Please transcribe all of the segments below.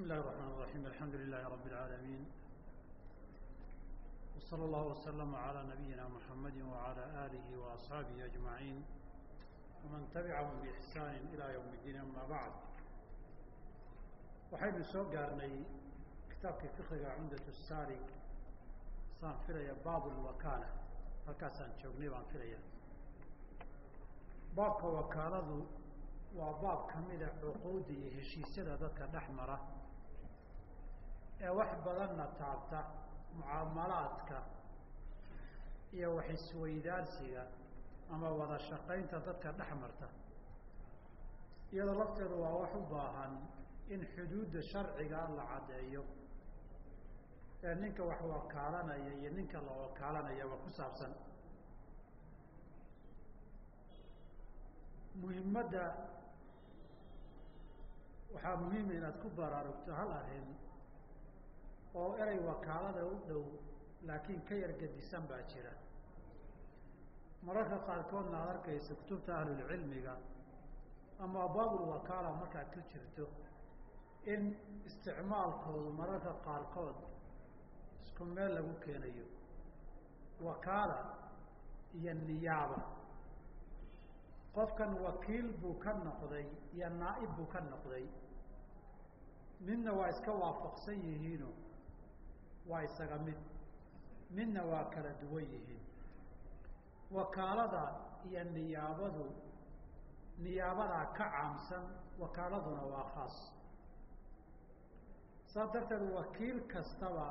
بسم الله الرحمن الرحيم الحمد لله رب العالمين وصلى الله وسلم على نبينا محمد وعلى آله وأصحابه أجمعين ومن تبعهم بإحسان إلى يوم الدين أما بعد waxaynu soo gaarnay kitaabkii fikiga cumdat الsaalig saan filaya baab اlwakaala halkaasaan joognay baan filaya baabka wakaaladu waa baab kamida cuquudda iyo heshiisyada dadka dhex mara ee wax badanna taabta mucaamalaadka iyo wax isweydaarsiga ama wada shaqaynta dadka dhex marta. Iyadoo lafteedu waa wax u baahan in xuduudda sharciga la caddeeyo. Ee ninka wax wakaalanaya iyo ninka la wakaalanayaba ku saabsan. Muhimadda waxaa muhiima inaad ku baraarugto hal arrin oo erey wakaalada u dhow laakiin ka yar gedisan baa jira. Mararka qaarkoodna aad arkaysa kutubta ahlulcilmiga ama baabulwakaala markaad ku jirto in isticmaalkoodu mararka qaarkood isku meel lagu keenayo. Wakaala iyo niyaaba. Qofkan wakiil buu ka noqday iyo naa'ib buu ka noqday. Midna waa iska waafaqsan yihiino waa isaga mid. Midna waa kala duwan yihiin. Wakaalada iyo niyaabadu niyaabadaa ka caamsan wakaaladuna waa khaas. Saas darteed wakiil kastaba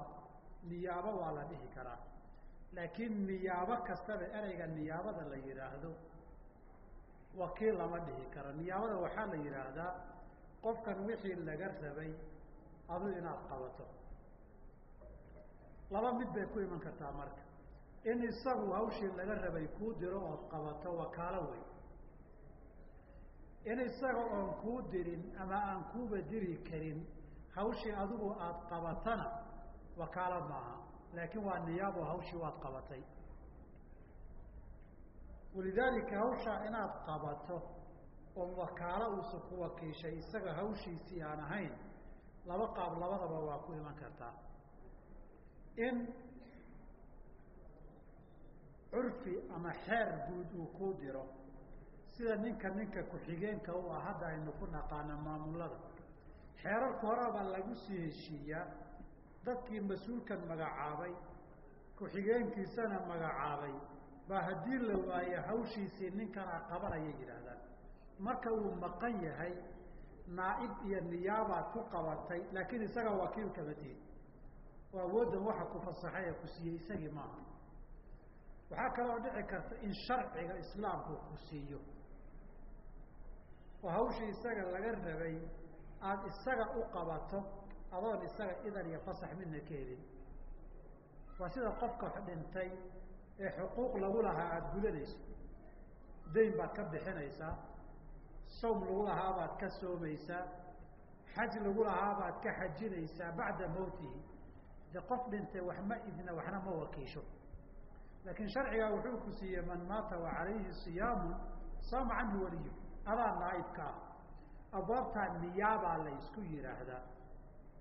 niyaabo waa la dhihi karaa. Laakiin niyaabo kastaba ereyga niyaabada la yidhaahdo wakiil lama dhihi karo. Niyaabada waxaa la yidhaahdaa qofkan wixii laga rabay adu inaad qabato laba mid bay ku iman kartaa marka. In isagu hawshii laga rabay kuu diro ood qabato wakaalo wey in isaga oon kuu dirin ama aan kuuba diri karin hawshii adigu aada qabatana wakaalo maaha. Laakiin waa niyaabo hawshii waad qabatay. Walidaalika hawshaa inaad qabato oo wakaalo uusa ku wakiishay isaga hawshiisii aan ahayn laba qaab labadaba waa ku iman kartaa in curfi ama xeer guud uu kuu diro sida ninka ninka ku-xigeenka u ah hadda aynu ku naqaana maamulada. Xeerarka horeba lagu sii heshiiyaa dadkii mas'uulkan magacaabay ku-xigeenkiisana magacaabay. Baa haddii la waaye hawshiisii ninkanaa qabanaya yidhaahdaan. Marka uu maqan yahay naa'ib iyo niyaabaad ku qabatay laakiin isaga wakiil kama tihin awooddan waxa ku fasaxay ee ku siiyey isagii maaha waxaa kaloo dhici karta in sharciga islaamku ku siiyo. Oo hawshii isaga laga rabay aada isaga u qabato adoon isaga idan iyo fasax midna ka helin waa sida qofka dhintay ee xuquuq lagu lahaa aada gudanayso. Dayn baad ka bixinaysaa sawm lagu lahaa baad ka soomaysaa xaj lagu lahaa baad ka xajinaysaa bacda mawtihi de qof dhintay wax ma idna waxna ma wakiisho. Laakiin sharcigaa wuxuu ku siiyey man maata wa calayhi siyaamu saama canhu waliyu adaa naaibka ah. Abwaabtaa niyaabaa la yidhaahdaa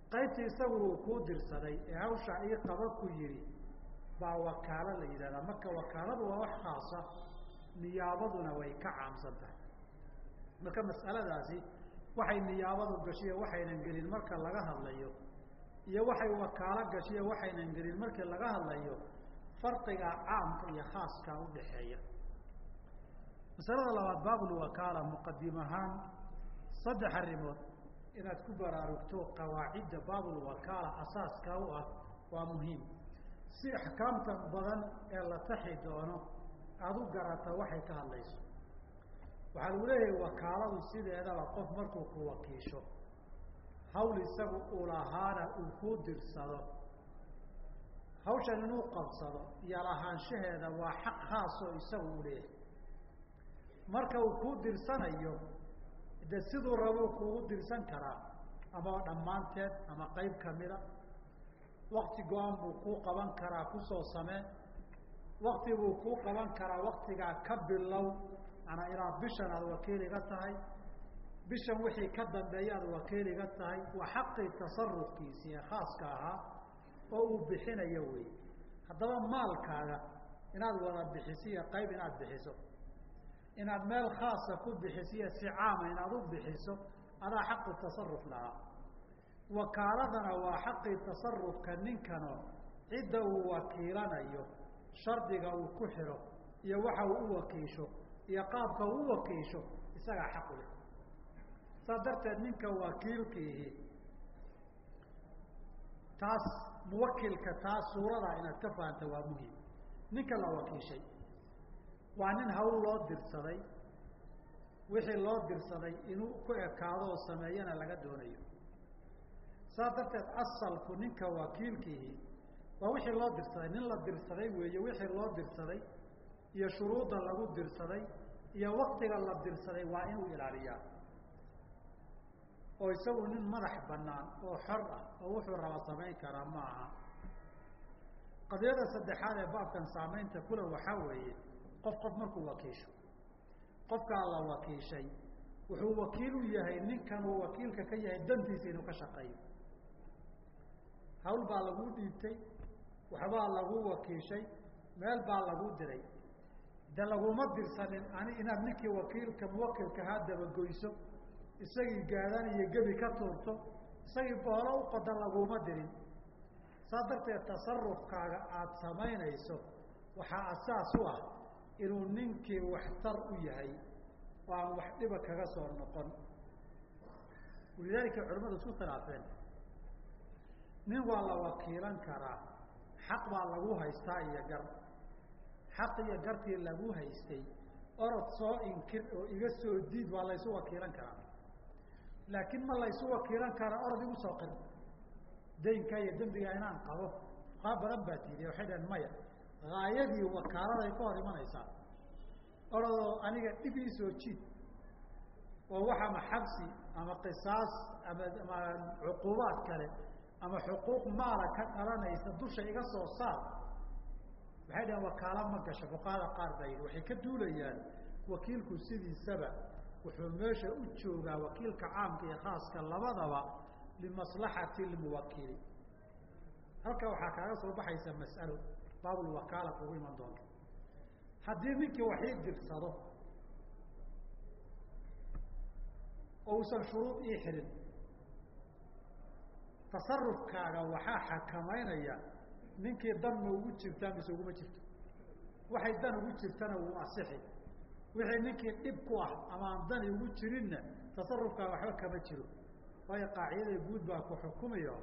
qaybtii isagu uu kuu dirsaday ee hawshaa ii qaba ku yidhi baa wakaalo la yidhahdaa marka wakaaladu waa wax khaasa niyaabaduna way ka caamsan tahay marka mas'aladaasi waxay niyaabadu gashiyo waxaynan gelin marka laga hadlayo iyo waxay wakaalo gashiyo waxaynan gelin markii laga hadlayo farqigaa caamka iyo khaaskaa udhaxeeya masalada labaad baabulwakaala muqadim ahaan saddex arrimood. Inaad ku baraarugto qawaacidda baabulwakaala asaaska u ah waa muhiim. Si axkaamta badan ee la taxi doono aada u garata waxay ka hadlayso. Waxaa lagu leeyahay wakaaladu sideedaba qof markuu ku wakiisho hawl isagu uu lahaana uu kuu dirsado hawshan inuu qabsado iyo lahaanshaheeda waa xaq khaasoo isagu u leeyahay. Marka uu kuu dirsanayo de siduu rabuu kuugu dirsan karaa ama dhammaanteed ama qayb kamida wakti go-an buu kuu qaban karaa ku soo samee wakti buu kuu qaban karaa waktigaa ka bilow manaa ilaa bishan aad wakiil iga tahay bishan wixii ka dambeeyaad wakiiliga tahay waa xaqii tasarufkiisii ee khaaska ahaa oo uu bixinayo wey haddaba maalkaaga inaad wada bixisiyo qayb inaad bixiso. Inaad meel khaasa ku bixisiyo si caama inaad u bixiso adaa xaqu tasaruf lahaa. Wakaaladana waa xaqii tasarufka ninkano cidda uu wakiilanayo shardiga uu ku xiro iyo waxa uu u wakiisho iyo qaabka uu u wakiisho isagaa xaq leh saas darteed ninka wakiilkiihi taas muwakilka taas suuradaa inaad ka fahanta waa muhiim ninka la wakiishay waa nin hawl loo dirsaday wixii loo dirsaday inuu ku ekaado oo sameeyana laga doonayo. Saas darteed asalku ninka wakiilkiihi waa wixii loo dirsaday. Nin la dirsaday weeye wixii loo dirsaday iyo shuruudda lagu dirsaday iyo waktiga la dirsaday waa inuu ilaaliyaa oo isagu nin madax banaan oo xor ah oo wuxuu raba samayn karaa ma aha qadiyada saddexaad ee baabkan saamaynta kule waxaa weeye qof qof markuu wakiisho qofkaa la wakiishay wuxuu wakiil u yahay ninkan uu wakiilka ka yahay dantiisa inuu ka shaqeeyo. Hawl baa lagu dhiibtay waxbaa lagu wakiishay meel baa lagu diray. De laguma dirsanin ani inaad ninkii wakiilka muwakilka haa dabagoyso isagii gaadaan iyo gebi ka tuurto isagii boolo u qoda laguma dirin. Saas darteed tasarufkaaga aada samaynayso waxaa asaas u ah inuu ninkii waxtar u yahay oo aan wax dhiba kaga soo noqon. Walidaalika culamadu isku khilaafeen. Nin waa la wakiilan karaa xaq baa lagu haystaa iyo gar. Xaq iyo gartii lagu haystay orod soo inkir oo iga soo diid waa laysu wakiilan karaa laakiin ma laysu wakiilan karaa orod igu soo qir daynkaa iyo dembigaa inaan qabo. Fuqaa badan baa diiday waxay dhaheen maya. Haayadii wakaaladay ka hor imanaysaa. Orodoo aniga dhib ii soo jiid oo wax ama xabsi ama qisaas ama ama cuquubaad kale ama xuquuq maala ka dhalanaysa dusha iga soo saar. Waxay dhaheen wakaalo ma gasho fuqahada qaar baa yidhi. Waxay ka duulayaan wakiilku sidiisaba wuxuu meesha u joogaa wakiilka caamka iyo khaaska labadaba limaslaxati lmuwakili halka waxaa kaaga soo baxaysa mas'alo baabulwakaala kugu iman doonta haddii ninkii wax ii dirsado oo uusan shuruud ii xirin tasarufkaaga waxaa xakamaynaya ninkii dan ma ugu jirtaa mise uguma jirto. Waxay dan ugu jirtana wuu asixi wixii ninkii dhib ku ah ama aan dani ugu jirinna tasarufkaaga waxba kama jiro. Waayo qaacidada guud baa ku xukumayo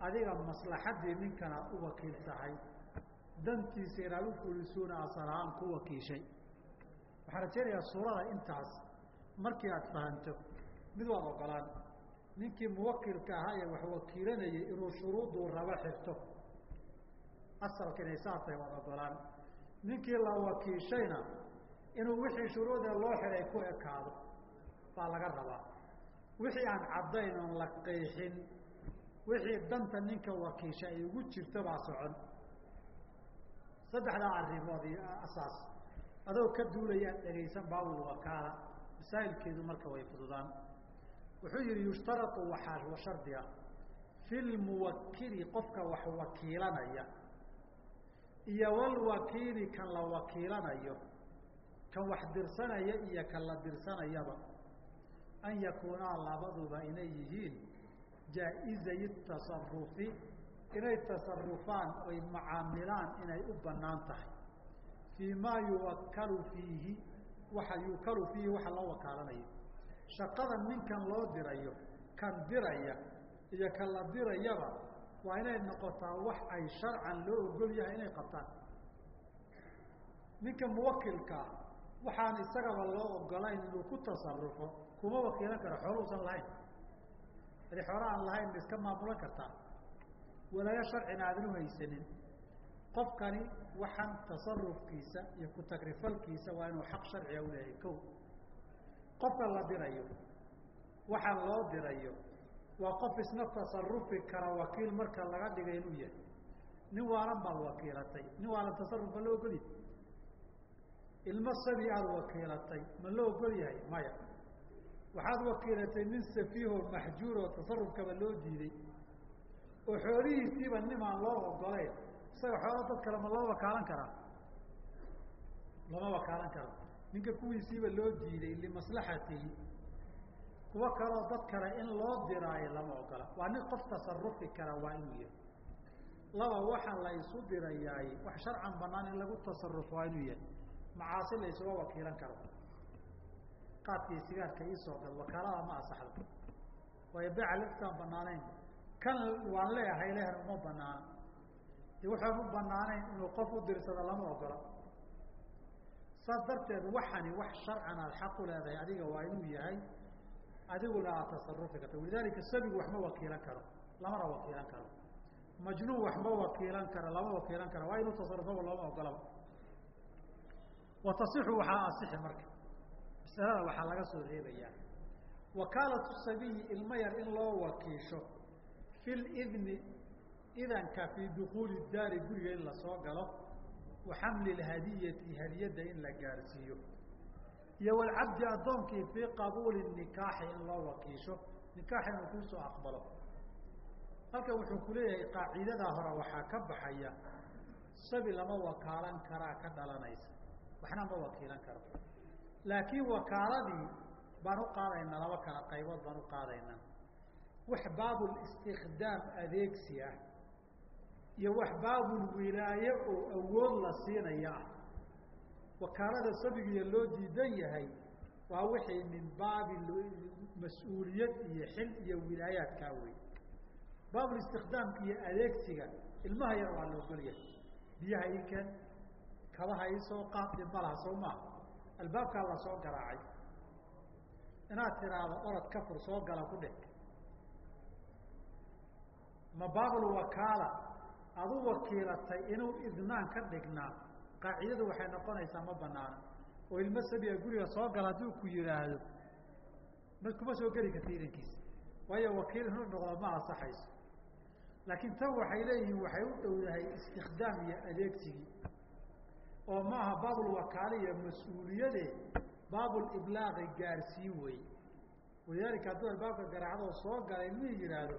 adiga maslaxaddii ninkan aad u wakiil tahay dantiisa inaad u fulisuuna asal ahaan ku wakiishay. Waxaan rajeynayaa suurada intaas markii aad fahanto mid waad ogolaan ninkii muwakilka ahaa ee wax wakiilanayay inuu shuruuduu rabo xirto. Asalka inay saasay waad ogolaan ninkii la wakiishayna inuu wixii shuruudee loo xiray ku ekaado baa laga rabaa. Wixii aan caddayn oon la qeexin wixii danta ninka wakiisha ay ugu jirto baa socon. Saddexdaa arrimood iyo asaas adoo ka duulayaad dhegaysan baabul wakaala masaa'ilkeedu marka way fududaan. Wuxuu yihi yushtarau waxaa shardi ah fi lmuwakili qofka wax wakiilanaya. Iyo walwakiili kan la wakiilanayo kan wax dirsanaya iyo kan la dirsanayaba. An yakuunaa labaduba inay yihiin jaa-izay tasarufi inay tasarufaan oy macaamilaan inay u bannaan tahay. Fii maa yuwakalu fiihi waxa yukalu fiihi waxa loo wakaalanayo. Shaqada ninkan loo dirayo kan diraya iyo kan la dirayaba waa inay noqotaa wax ay sharcan loo ogol yahay inay qabtaan. Ninka muwakilkaa waxaan isagaba loo ogolayn inuu ku tasarufo kuma wakiilan karo xoolo lahayn. Adi xoolo aan lahayn ma iska maamulan kartaa. Walaayo sharcina aadan uhaysanin qofkani waxaan tasarufkiisa iyo ku-tagrifalkiisa waa inuu xaq sharciga uleeyahay ko qofka la dirayo waxaan loo dirayo waa qof isna tasarufi kara wakiil marka laga dhigay inuu yahay. Nin waalan baad wakiilatay nin waalan tasaruf la ogol yahay ilmo sabi aada wakiilatay ma la ogol yahay maya. Waxaad wakiilatay nin safiiho maxjuur oo tasarufkaba loo diiday oo xoolihiisiiba nimaan loo ogoleyn isaga xoola dad kale ma loo wakaalan karaa? Lama wakaalan karo. Ninka kuwiisiiba loo diiday limaslaxatihi kuwo kaleo dad kale in loo diraayo lama ogola. Waa nin qof tasarufi kara waa inuu yahay laba waxa la isu dirayaay wax sharcan banaan in lagu tasarufo waa inuu yahay macaasi la isuga wakiilan karo. Qaadkii sigaarka iisoo gal wakaalada ma asaxdo. Waayo beeca liftaan banaanayn kan waan leeyahay lehen uma banaana de waxaan u banaanayn inuu qof u dirsado lama ogola. Saas darteed waxani wax sharcan aad xaq u leedahay adiga waa inuu yahay adiguna aad tasarufi karto walidalika sabigu wax ma wakiilan karo lamana wakiilan karo. Majnuun wax ma wakiilan karo lama wakiilan karo. Waa inuu tasarufaba looma ogolaba wa tasixu waxaa asixi marka. Masalada waxaa laga soo reebayaa wakaalatu sabiyi ilmo yar in loo wakiisho. Fi lidni idanka fii dukuuli daari guriga in la soo galo. Wa xamli lhadiyati hadiyadda in la gaarsiiyo. Iyo walcabdi addoonkii fii qabuuli nikaaxi in loo wakiisho. Nikaax inuu kuusoo aqbalo. Halkan wuxuu ku leeyahay qaaciidadaa hore waxaa ka baxaya. Sabi lama wakaalan karaa ka dhalanaysa waxna ma wakiilan karo laakiin wakaaladii baan u qaadaynaa laba kala qaybood baan u qaadaynaa. Wax baabulstikdaam adeegsi ah iyo wax baabulwilaaye oo awood la siinaya ah. Wakaalada sabigiiyo loo diidan yahay waa wixii min baabi mas'uuliyad iyo xil iyo wilaayaadkaa wey baabulistikdaamka iyo adeegsiga ilmaha yar waa la ogolyahay biyaha ii keen kabaha iisoo qaad dhibalaha soo maaha albaabkaa la soo garaacay. Inaad tiraahdo orod ka fur soo gala ku dheh ma baabul wakaala adu wakiilatay inuu idnaan ka dhignaa qaacidadu waxay noqonaysaa ma banaana oo ilmo sabiga guriga soo gala hadduu ku yihaahdo ma kuma soo geli karta idankiisa waayo wakiil inuu noqdo ma asaxayso laakiin tan waxay leeyihiin waxay u dhowdahay istikdaam iyo adeegsigii oo ma aha baabul wakaala iyo mas'uuliyade baabul iblaaqi gaarsiin wey walidaalika hadduu albaabka garaacdoo soo gala ilmihii yihaahdo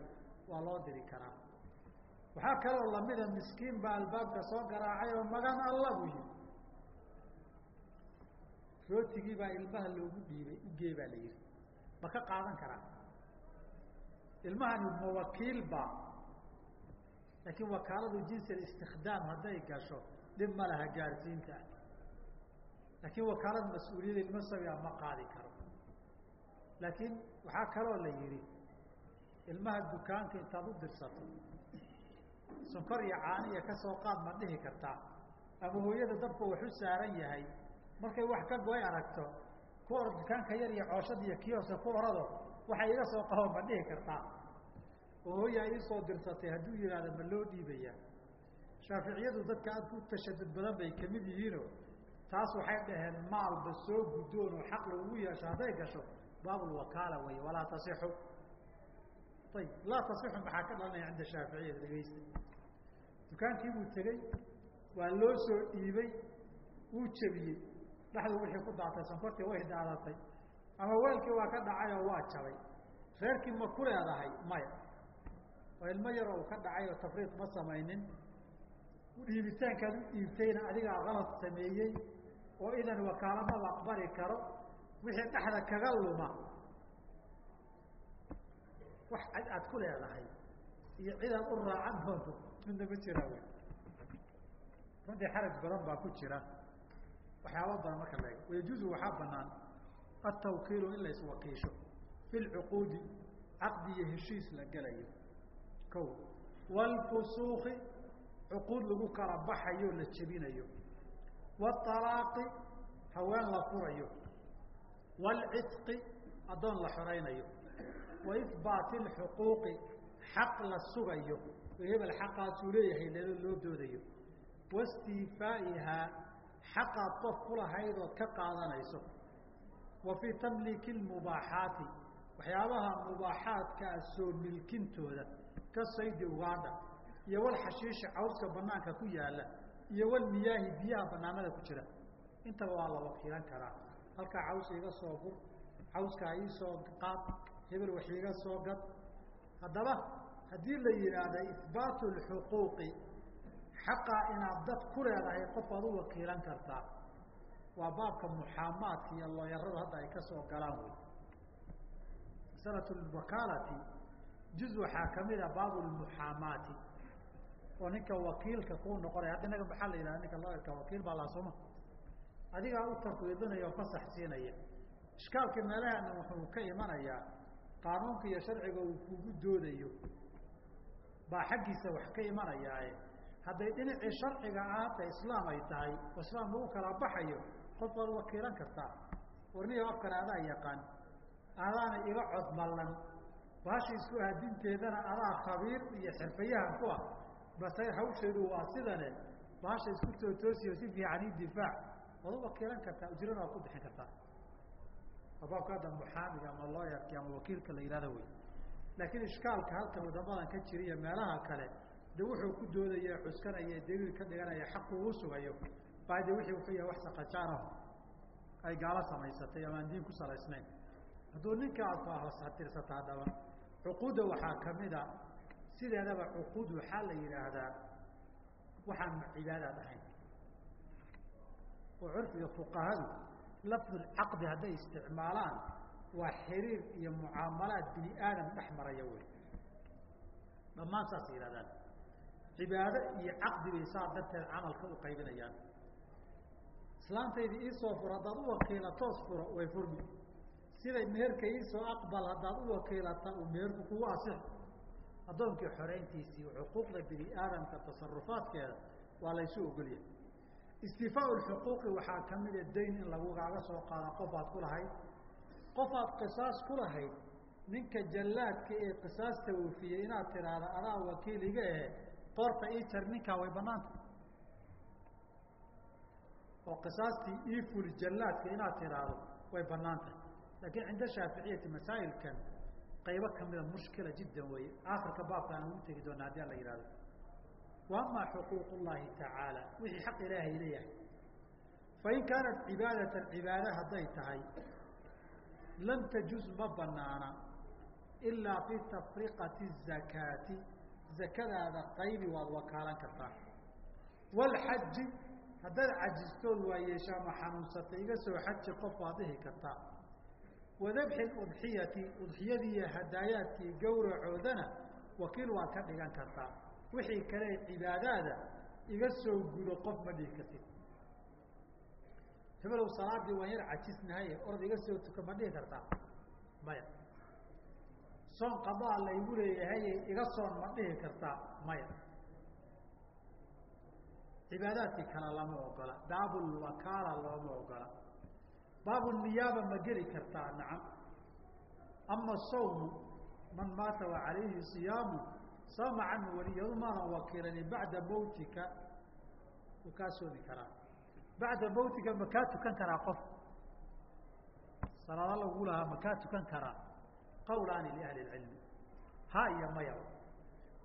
waa loo diri karaa. Waxaa kaloo lamida miskiin baa albaabka soo garaacay oo magan alla buu yihi rootigii baa ilmaha loogu dhiibay ugee baa la yihi ma ka qaadan karaa ilmahani mawakiil ba laakiin wakaaladu jinsi istikdaam hadday gasho dhib ma laha gaarsiinta. Laakiin wakaalada mas'uuliyada ilmo sabia ma qaadi karo. Laakiin waxaa kaloo la yihi ilmaha dukaanka intaad u dirsato sonkor iyo caaniya ka soo qaad ma dhihi kartaa ama hooyada dabka wax u saaran yahay markay wax ka goy aragto ku or dukaanka yar iyo cooshada iyo kioska ku orado waxay iga soo qabo ma dhihi kartaa oo hooyaa iisoo dirsatay hadduu yihahdo ma loo dhiibayaa shaaficiyadu dadka aad ku tashadud badan bay ka mid yihiino taas waxay dhaheen maalba soo guddoon oo xaq lagugu yeesho hadday gasho baabulwakaala wey walaa tasixu. Ayib laa tasixu maxaa ka dhalanaya cinda shaaficiyada dhegeysta? Dukaankii buu tegey waa loo soo dhiibay wuu jebiyey. Dhexdu wixii ku daatay sonkortii way daadatay. Ama weelkii waa ka dhacay oo waa jabay. Reerkii ma ku leedahay maya. Oo ilmo yaroo uu ka dhacay oo tafriid ma samaynin dhiibitaankaad u dhiibtayna adigaa qalad sameeyey oo idan wakaalama la aqbali karo wixii dhexda kaga luma wax cid aad ku leedahay iyo cidaad u raacan doonto midna ma jiraa wy runtii xaraj badan baa ku jira. Waxyaaba badan marka la ego wayajuuzu waxaa banaan atawkiilu in la iswakiisho fi lcuquudi caqdi iyo heshiis la gelayo. Ko wlfusuuki cuquud lagu kala baxayo la jebinayo wاalaaqi haween la furayo wاlcitqi addoon la xoraynayo waihbaati اlxuquuqi xaq la sugayo hebel xaqaasuu leeyahay lelo loo doodayo wastiifaa'ihaa xaqaad qof kulahayd ood ka qaadanayso wa fii tamliiki اmubaaxaati waxyaabaha mubaaxaadkaa soo milkintooda ka saydi ugaadha iyo walxashiishi cawska banaanka ku yaalla iyo walmiyaahi biyaha banaanada ku jira. Intaba waa la wakiilan karaa. Halkaa caws iga soo gur xawskaa iisoo qaad hebel wax iiga soo gad. Haddaba haddii la yidhaahda ihbaatu lxuquuqi xaqaa inaad dad ku leedahay qof aad u wakiilan kartaa. Waa baabka muxaamaadka iyo looyarada hadda ay ka soo galaan wey. Masalatu lwakaalati juz waxaa ka mid a baabu lmuxaamaati oo ninka wakiilka kuu noqonaya hadda inaga maxaa la yidhahda ninka looyarka wakiil baa laa sooma adigaa u tafwiidinaya oo fasax siinaya. Ishkaalka meelahana wuxuu ka imanayaa qaanuunka iyo sharciga uu kugu doodayo. Baa xaggiisa wax ka imanayaaye. Hadday dhinacii sharciga ahaata islaam ay tahay oo islaam lagu kala baxayo qof baad wakiilan kartaa. Warniyo afkana adaa yaqaan adaana iga cod mallan baasha isku aadinteedana adaa khabiir iyo xirfayahan ku ah base hawsheedu waa sidane baasha isku tootoosiyo si fiican i difaac. Waad u wakiilan kartaa ujrana waad ku bixin kartaa. Waa baabka hadda muxaamiga ama looyarki ama wakiilka la yihahda wey. Laakiin ishkaalka halkan wadamadan ka jira iyo meelaha kale de wuxuu ku doodaya xuskanaya daliil ka dhiganaya xaqu uu sugayo. Baa de wixii wuxuu yahay wax saqajaanaho ay gaalo samaysatay ama aan diin ku salaysnayn. Hadduu ninka aad tirsata haddaba cuquudda waxaa kamida sideedaba cuquud waxaa la yidhaahdaa waxaan cibaadaad ahayn oo curfiga fuqahadu lafdulcaqdi hadday isticmaalaan waa xiriir iyo mucaamalaad bini aadam dhex maraya wey dhammaan saas yihahdaan cibaado iyo caqdi bay saa darteed camalka u qaybinayaan. Islaantayda iisoo furo haddaad u wakiilatoos furo way furmi. Siday meherka iisoo aqbal haddaad u wakiilata uu meherku kugu asix addoonkii xoreyntiisii xuquuqda bini aadamka tasarufaadkeeda waa laysu ogolyahay. Istifaau xuquuqi waxaa kamida dayn in lagugaaga soo qaada qof aad ku lahayd. Qof aad qisaas ku ninka jallaadka ee qisaasta oofiyey inaad tidhaahda adaa wakiil iga ahe qoorta ii jar ninkaa way banaanta oo qisaastii ii fuli jallaadka inaad tidhaahdo way bannaan tahay laakiin cinda shaaficiyati masaa'ilkan qaybo kamida mushkila jiddan weeye. Akhirka baabka aan ugu tegi doona haddii ala yihahdo wa amaa xuquuq llahi tacaala wixii xaq ilaahay leeyahay fain kaanat cibaadatan cibaade hadday tahay lam tajuz ma banaana ilaa fi tafriqati zakaati. Zakadaada qaybi waad wakaalan kartaa. Wlxaji haddaad cajistood waa ama xanuunsatay iga soo xaji qof waad dhihi kartaa wadabxi udxiyati udxiyadii iyo hadaayaadkii gowracoodana wakiil waad ka dhigan kartaa. Wixii kale cibaadaada iga soo gudo qof ma dhihi kartid. Hebelow salaadii waan yar cajisnahaye orod iga soo tuka ma dhihi kartaa? Maya. Soon qadaa laygu leeyahaye iga soon ma dhihi kartaa? Maya. Cibaadaadkii kale lama ogola. Baabulwakaala looma ogola baabu niyaaba ma geli kartaa nacam. Ama sawmu man maata wa calayhi siyaamu sama canhu waliyadu maadan wakiilanin bacda mawtika wuu kaa soomi karaa. Bacda mawtika ma kaa tukan karaa qof? Salaado lagu lahaa ma kaa tukan karaa? Qawlaani liahli اcilmi ha iyo maya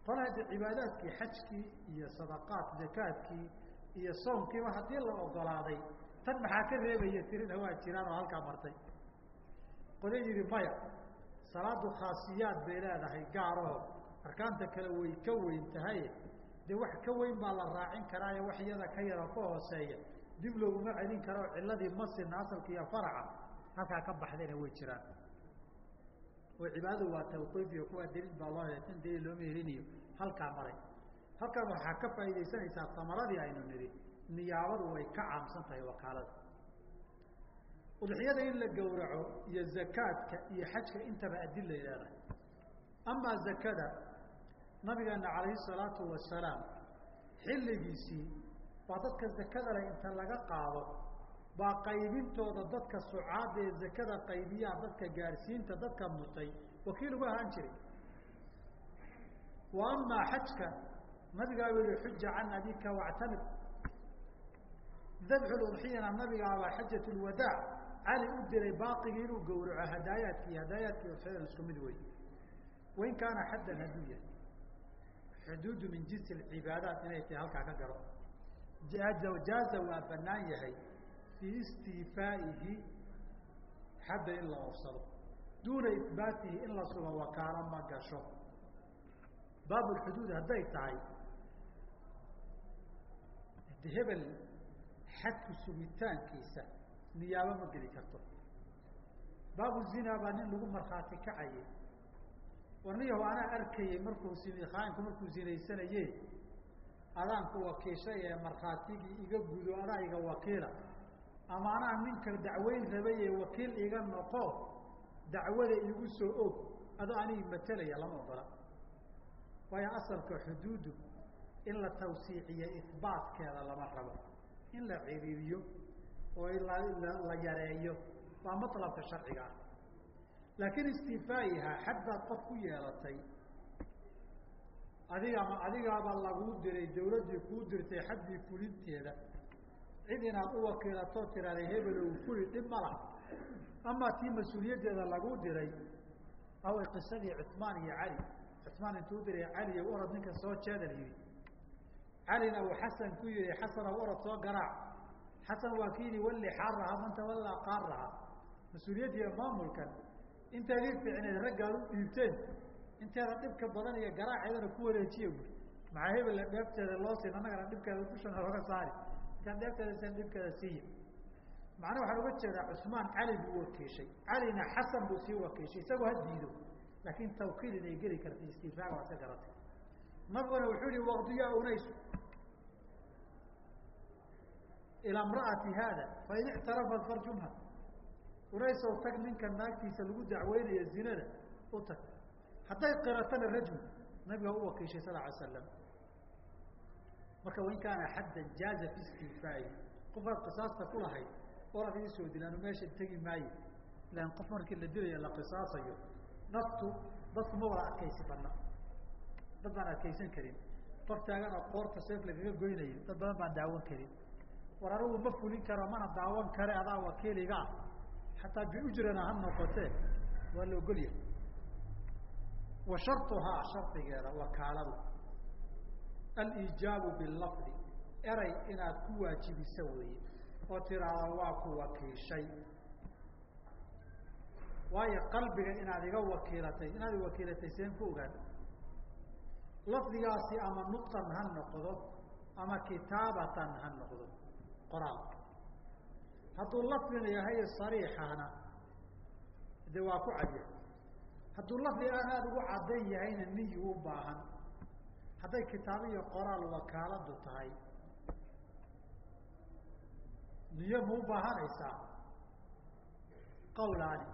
kol haddi cibaadaadkii xajkii iyo sadaqaat zakaadkii iyo soomkiiba haddii la ogolaaday tan maxaa ka reebaya tirina waa jiraan oo halkaa martay? Qoday yihi maya salaadu khaasiyaad bay leedahay gaaroo. Arkaanta kale way ka weyn tahay. Dee wax ka weyn baa la raacin karaayo wax iyada ka yaro ka hooseeya. Dib looguma celin karo ciladii masina asalka iyo faraca. Halkaa ka baxdayna way jiraan. Oo cibaadadu waa tawqiif iyo kuwa daliil baa loo tan daliil looma heliniyo halkaa maray. Halkan waxaa ka faaidaysanaysaa samaradii aynu nidhi niyaabadu way ka caamsan tahay wakaalada. Udxiyada in la gowraco iyo zakaadka iyo xajka intaba adilay leedahay amaa zakada nabigeena calayhi salaatu wasalaam xilligiisii waa dadka zakadale inta laga qaado baa qaybintooda dadka sucaada ee zakada qaybiyaa dadka gaadhsiinta dadka mutay wakiil ugu ahaan jiray. Wa amaa xajka nabigaa u yihi xuja can abika wactamir dabxu udxiyana nabigaabaa xajat lwadaac cali u diray baaqigii inuu gowraco hadaayaadki iyo hadaayaadkii udxiyada isku mid wey wain kaana xaddan hadduu yahay xuduudu min jinsi cibaadaat inay tahay halkaa ka garo. Jaaza waa banaan yahay fii istiifaaihi xadda in la oofsado. Duuna ihbaatihi in la sugo wakaalo ma gasho. Baabulxuduud hadday tahay. Hebel xadku sugitaankiisa niyaabo ma geli karto. Baabu zinaa baa nin lagu markhaati kacayay warniyahu anaa arkayey markuu sini khaainku markuu zinaysanaye adaan ku wakiishay ee markhaatigii iga gudo adaa iga wakiila ama anaa ninka dacweyn rabay ee wakiil iga noqo dacwada igu soo og adoo anigi matelaya lama ogola. Waayo asalka xuduudu in la tawsiiciyo ihbaatkeeda lama rabo in la ciriiriyo oo la yareeyo waa maطlabka sharciga ah laakiin istifaa'ihaa xad baad qof ku yeelatay adigama adigaaba laguu diray dawladdii kuu dirtay xaddii fulinteeda cid inaad u wakiilatoo tiraada hebelow fuli dhib ma laha amaa tii mas'uuliyaddeeda laguu diray away qisadii cusmaan iyo cali cusmaan intuu diray cali orod ninka soo jeedal yihi calina uu xasan ku yihi xasanow orod soo garaac xasan waa kiini walli xaaraha manta wallaa qaaraha mas'uuliyaddiiyo maamulkan intaad ii ficneed raggaad u dhiibteen? Inteeda dhibka badan iyo garaaceedana ku wareejiya bui maxaa hebella dheefteeda loo siin annagana dhibkeeda dushana looga saari. Inkaan dheefteeda san dhibkeeda siiya macnaa waxaan uga jeedaa cusmaan cali buu wakiishay. Calina xasan buu sii wakiishay isagoo ha diido. Laakiin tawkiil inay geli karta istifaaga waa iska garatay. Nabiguna wuxuu yihi waqdiya unaysu ilaa mra'ati haada fain ictarafat farjumha. Unaysow tag ninka naagtiisa lagu dacweynayo zinada u tag. Hadday qiratana rajul nabiga u wakiishay sal alay slam marka wain kaana xaddan jaaza fi istifaa'i qofkaad qisaasta ku lahayd orad ii soo dilaanu meesha tegi maayo ilaan qof markii la dilayo la qisaasayo. Naftu dadku ma wada adkaysi badna. Dad baan adkaysan karin. Qof taagan oo qoorta seef lagaga goynayo dad badan baan daawan karin war anigu ma fulin karo mana daawan kare adaa wakiiliga ah. Xataa biujrana ha noqotee waa la ogolyahay. Wa sharطuhaa shardigeeda wakaaladu. Aliijaabu bilafdi eray inaad ku waajibiso weeye oo tiraahda waa ku wakiishay. Waayo qalbiga inaad iga wakiilatay inaad wakiilatay seen ku ogaan lafdigaasi ama nutqan ha noqdo ama kitaabatan ha noqdo qoraal. Hadduu lafdina yahay sariixana de waa ku cadya hadduu lafdi aan aada ugu caddan yahayna niyi u baahan. Hadday kitaabo iyo qoraal wakaaladu tahay niyo ma u baahanaysaa? Qawlaani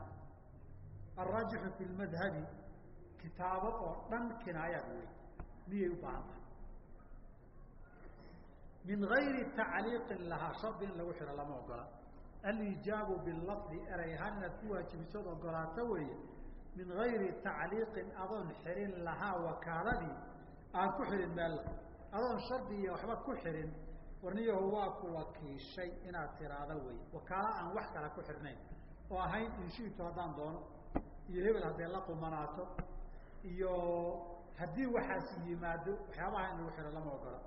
alraajixu fi lmadhabi kitaabo oo dhan kinaayaad wey niyay u baahan tahay min gayri tacliiqin lahaa shardi in lagu xidho lama ogola. Alijaabu bilafdi erey ahaan inaad ku waajibisood ogolaato weeye min gayri tacliiqin adoon xirin lahaa wakaaladii aan ku xirin meel adoon shardi iyo waxba ku xirin warniyahu waa ku wakiishay inaad tiraado wey wakaalo aan wax kale ku xirnayn oo ahayn inshitu haddaan doono iyo hebel hadday la qumanaato iyo haddii waxaasi yimaado waxyaabaha in lagu xidho lama ogola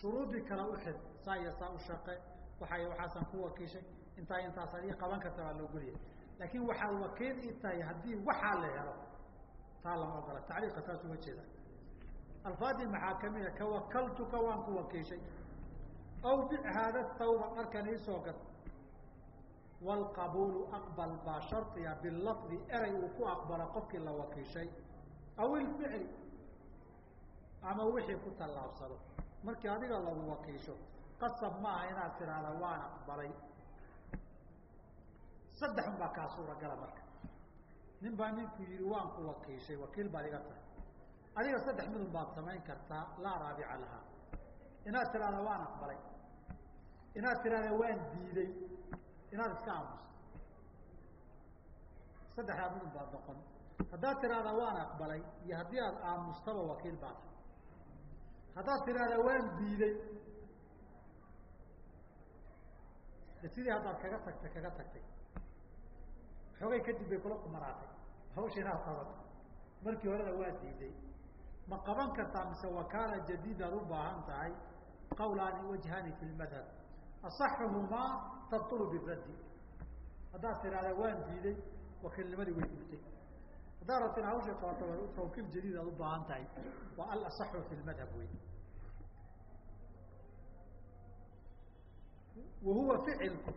shuruudii kale u xid saa iyo saa u shaqe waay waxaasaan ku wakiishay intaa intaasaad ii qaban karta la ogolyahay laakiin waxaad wakiil ii tahay haddii waxaa la helo taa lama ogola tacliiqa taas uga jeeda. Alfaadii maxaa kamida kawakaltuka waan ku wakiishay. Aw bic haada thawba dharkan iisoo gad waalqabuulu aqbal baa shardiga bilafdi erey uu ku aqbalo qofkii la wakiishay. Aw ilficli ama wixii ku tallaabsado markii adiga lagu wakiisho qasab maaha inaad tidhaahda waan aqbalay. Saddex baa kaa suuragala marka. Nin baa ninkuu yihi waan ku wakiishay wakiil baad iga tahay. Adiga saddex midun baad samayn kartaa laa raabica lahaa. Inaad tidhahda waan aqbalay. Inaad tidhahda waan diiday. Inaad iska aamusto saddexdaa midun baad noqon. Haddaad tidhahda waan aqbalay iyo haddii aad aamustaba wakiil baa tahay haddaad tidhahda waan diiday. Sidii haddaad kaga tagtay kaga tagtay. Xoogay kadib bay kula kumanaatay hawsha inaad qabato markii horena waa diiday. Ma qaban kartaa mise wakaala jadiidaad u baahan tahay? Qawlaani wajhaani fi lmadhab asaxuhumaa tabtulu biraddi haddaad tidhahda waan diiday wakiilnimadii way gurtay haddaad rabto in hawshii qabato tawkiil jadiid aad u baahan tahay. Waa alasaxu fi lmadhab wey wa huwa ficilku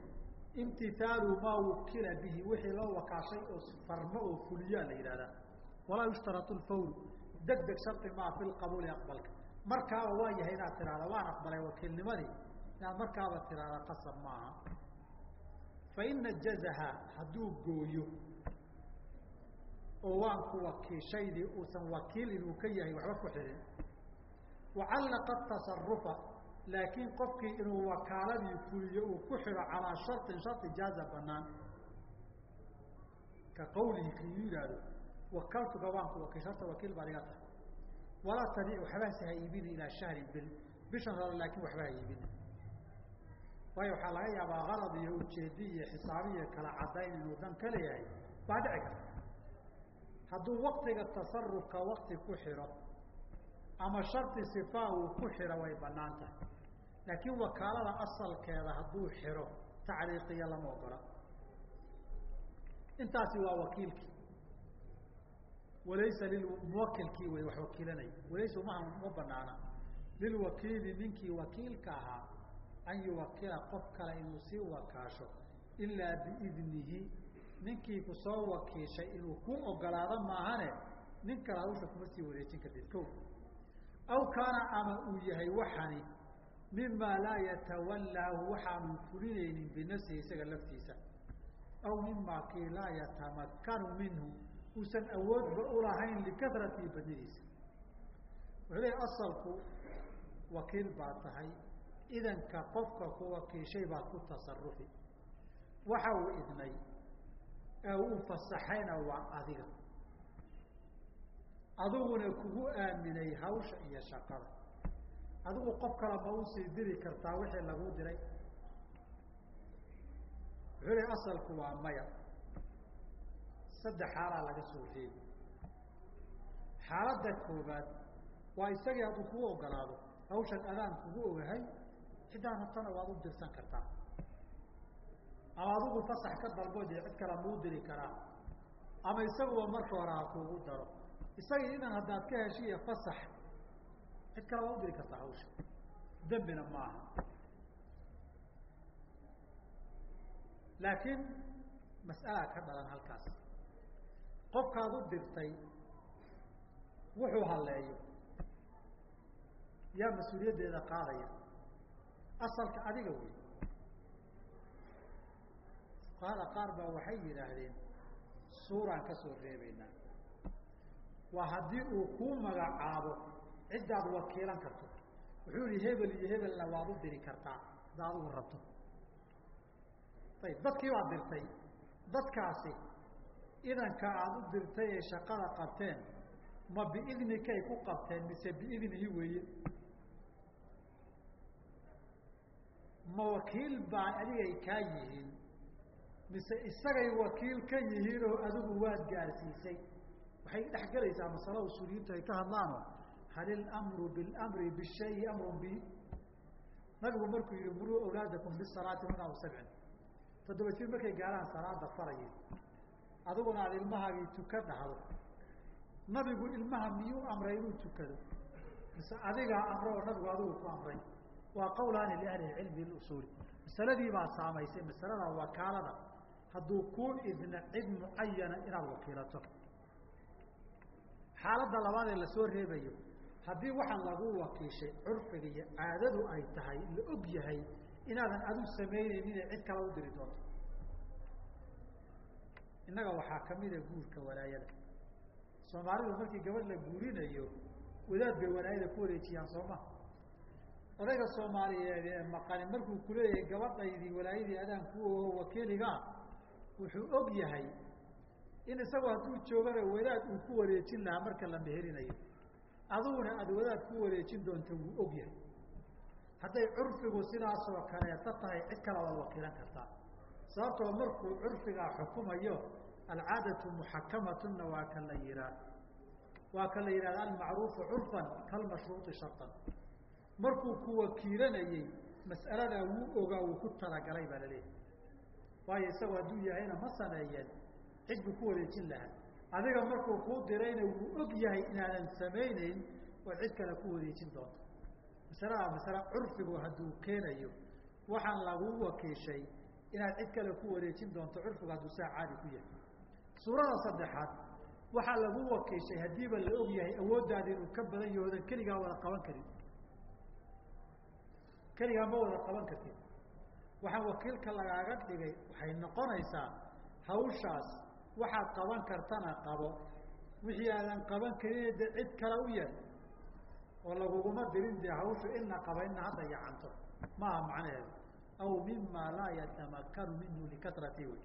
imtihaalu maa wukila bihi. Wixii loo wakaashay oo farmo oo fuliyaa la yidhahdaa walaa yushtaratu lfawru deg deg shardi maa fi lqabuuli aqbalka. Markaaba waa yahay inaad tidhahda waan aqbalay wakiilnimadii. Inaad markaaba tidhahda qasab maaha. Fain najazaha hadduu gooyo oo waan ku wakiishaydii uusan wakiil inuu ka yahay waxba ku xidhin wacallaqa tasarufa laakiin qofkii inuu wakaaladii fuliyo uu ku xidho calaa sharin shari jaaza banaan ka qawlihi kiu yidhaahdo wakaltuka waan ku wakiisharta wakiil baad iga tahay. Walaa tabiic waxbahase ha iibini ilaa shahrin bil. Bishan hore laakiin waxba ha iibini waayo waxaa laga yaabaa qalad iyo ujeedi iyo xisaabiyo kala cadayn inuu dan ka leeyahay baa dhici karta hadduu waktiga tasarufka wakti ku xidho ama shardi sifaa uu ku xidho way bannaan tahay. Laakiin wakaalada asalkeeda hadduu xidho tacliiqiya lama ogola. Intaasi waa wakiilkii. Walaysa limuwakilkii wey wax wakiilanay. Walaysa ma ma banaana lilwakiili ninkii wakiilka ahaa an yuwakila qof kale inuu sii wakaasho ilaa biidnihi ninkii ku soo wakiishay inuu ku ogolaado maahane nin kale hawsha kuma sii wareejin kartid. Ko aw kaana ama uu yahay waxani mima laa yatawallaahu waxaanu fulinaynin binafsihi isaga laftiisa. Aw mima kii laa yatamakanu minhu uusan awoodba ulahayn likarati badnidiisa. Wuxuu leeya asalku wakiil baa tahay idanka qofka ku wakiishay baad ku tasarufi waxa uu idnay ee uu fasaxayna waa adiga. Adiguna kugu aaminay hawsha iyo shaqada. Adigu qof kale ma u sii diri kartaa wixii laguu diray. Wuxuu lehy asalku waa maya. Saddex xaalaa laga soo reebi xaaladda koobaad waa isagii hadduu kugu ogolaado hawshan adaan kugu ogahay ciddaan rabtana waad u dirsan kartaa ama adigu fasax ka dalbood iyo cid kale muu diri karaa. Ama isaguba marka hore ha kuugu daro. Isagii idan haddaad ka heshiiya fasax cid kale waa u diri kartaa hawsha. Dembina maaha. Laakiin mas'alaa ka dhalan halkaas. Qofkaad u dirtay wuxuu halleeyo. Yaa mas'uuliyaddeeda qaadaya. Asalka adiga wey fuqahada qaar baa waxay yidhaahdeen suuraan ka soo reebaynaa. Waa haddii uu kuu magacaabo ciddaad wakiilan karto. Wuxuu yihi hebel iyo hebelna waad u diri kartaa haddaa adigu rabto. Ayib dadkii baad dirtay. Dadkaasi idanka aada u dirtay ee shaqada qabteen ma biidnikay ku qabteen mise biidnihi weeye? Ma wakiil baa adigay kaa yihiin mise isagay wakiil ka yihiin oo adigu waad gaarsiisay. Waxay dhex gelaysaa masalo usuuliyiintu ay ka hadlaano hal ilamru bilamri bishayi amrun bi. Nabigu markuu yihi muruu awlaadakum bisalaati min aw sabcin toddoba jir markay gaaraan salaada farayeen adiguna aada ilmahaagii tuka dhahdo. Nabigu ilmaha miyuu amray inuu tukado? Mise adigaa amro oo nabigu adigu ku amray? Waa qawlaani liahli cilmi usuuli masaladii baa saamaysay masalada wakaalada hadduu kuu idna cid mucayana inaad wakiilato. Xaaladda labaad ee la soo reebayo haddii waxaan lagu wakiishay curfiga iyo caadadu ay tahay la og yahay inaadan adu samaynaynin ee cid kala u diri doonto. Innaga waxaa kamida guurka walaayada. Soomaalidu markii gabadh la guurinayo wadaad bay walaayada ku wareejiyaan sooma odayga soomaaliyeed ee maqani markuu kuleeyahay gabadhaydii walaayadii adaan ku wakiiligaa wuxuu og yahay in isagu hadduu joogana wadaad uu ku wareejin lahaa marka la meherinayo. Adiguna aada wadaad ku wareejin doonto wuu og yahay. Hadday curfigu sidaasoo kaleeto tahay cid kale waad wakiilan kartaa. Sababtoo markuu curfigaa xukumayo alcaadatu muxakamatuna waa kan la yihaa waa kan la yihahda almacruufu curfan kalmashruuطi sharطan markuu ku wakiilanayey mas'aladaa wuu ogaa wuu ku talagalay baa la leeyahay waayo isagoo hadduu yahayna ma sameeyeen cid buu ku wareejin lahaa. Adiga markuu kuu dirayna wuu og yahay inaadan samayneyn ood cid kale ku wareejin doonto. Masalada masale curfigu hadduu keenayo waxaan laguu wakiishay inaad cid kale ku wareejin doonto curfigu hadduu saa caadi ku yahay. Suurada saddexaad waxaa lagu wakiishay haddiiba la og yahay awooddaada inuu ka badan yaho odan keligaa wada qaban karin. Keligaa ma wada qaban kartid waxaa wakiilka lagaaga dhigay waxay noqonaysaa hawshaas waxaad qaban kartana qabo. Wixii aadan qaban karin de cid kale u yar oo laguguma dirin dee hawshu ina qaba ina hadda yacanto. Maaha macnaheedu. Aw mima laa yatamakanu minhu likasrati wy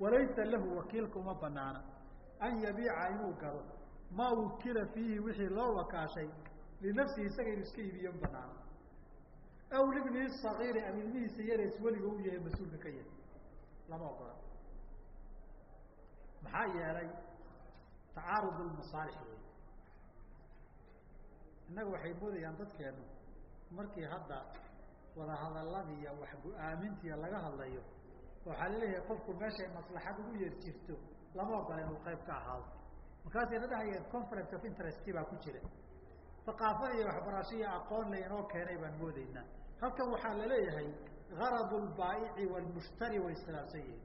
walaysa lahu wakiilka uma banaana an yabiica inuu gado maa wukila fiihi wixii loo wakaashay. Linafsihi isaga inu iska iibiyo ma banaana aw libnihi sagiiri ama ilmihiisa yarees weliga u yahay mas'uulka ka yahay lama ogola. Maxaa yeelay tacaarud lmasaalix wey innaga waxay moodayaan dadkeenu markii hadda wadahadalladii iyo wax go'aamintiiya laga hadlayo waxaa la leeyahay qofku meeshay maslaxad ugu yeer jirto lama ogola inuu qayb ka ahaado. Markaasay la dhahayeen conference of interest baa ku jira. Aqaafada iyo aqoon la inoo keenay baan moodaynaa halkan waxaa la leeyahay garadu lbaa'ici waalmushtari way iskhilaafsan yihiin.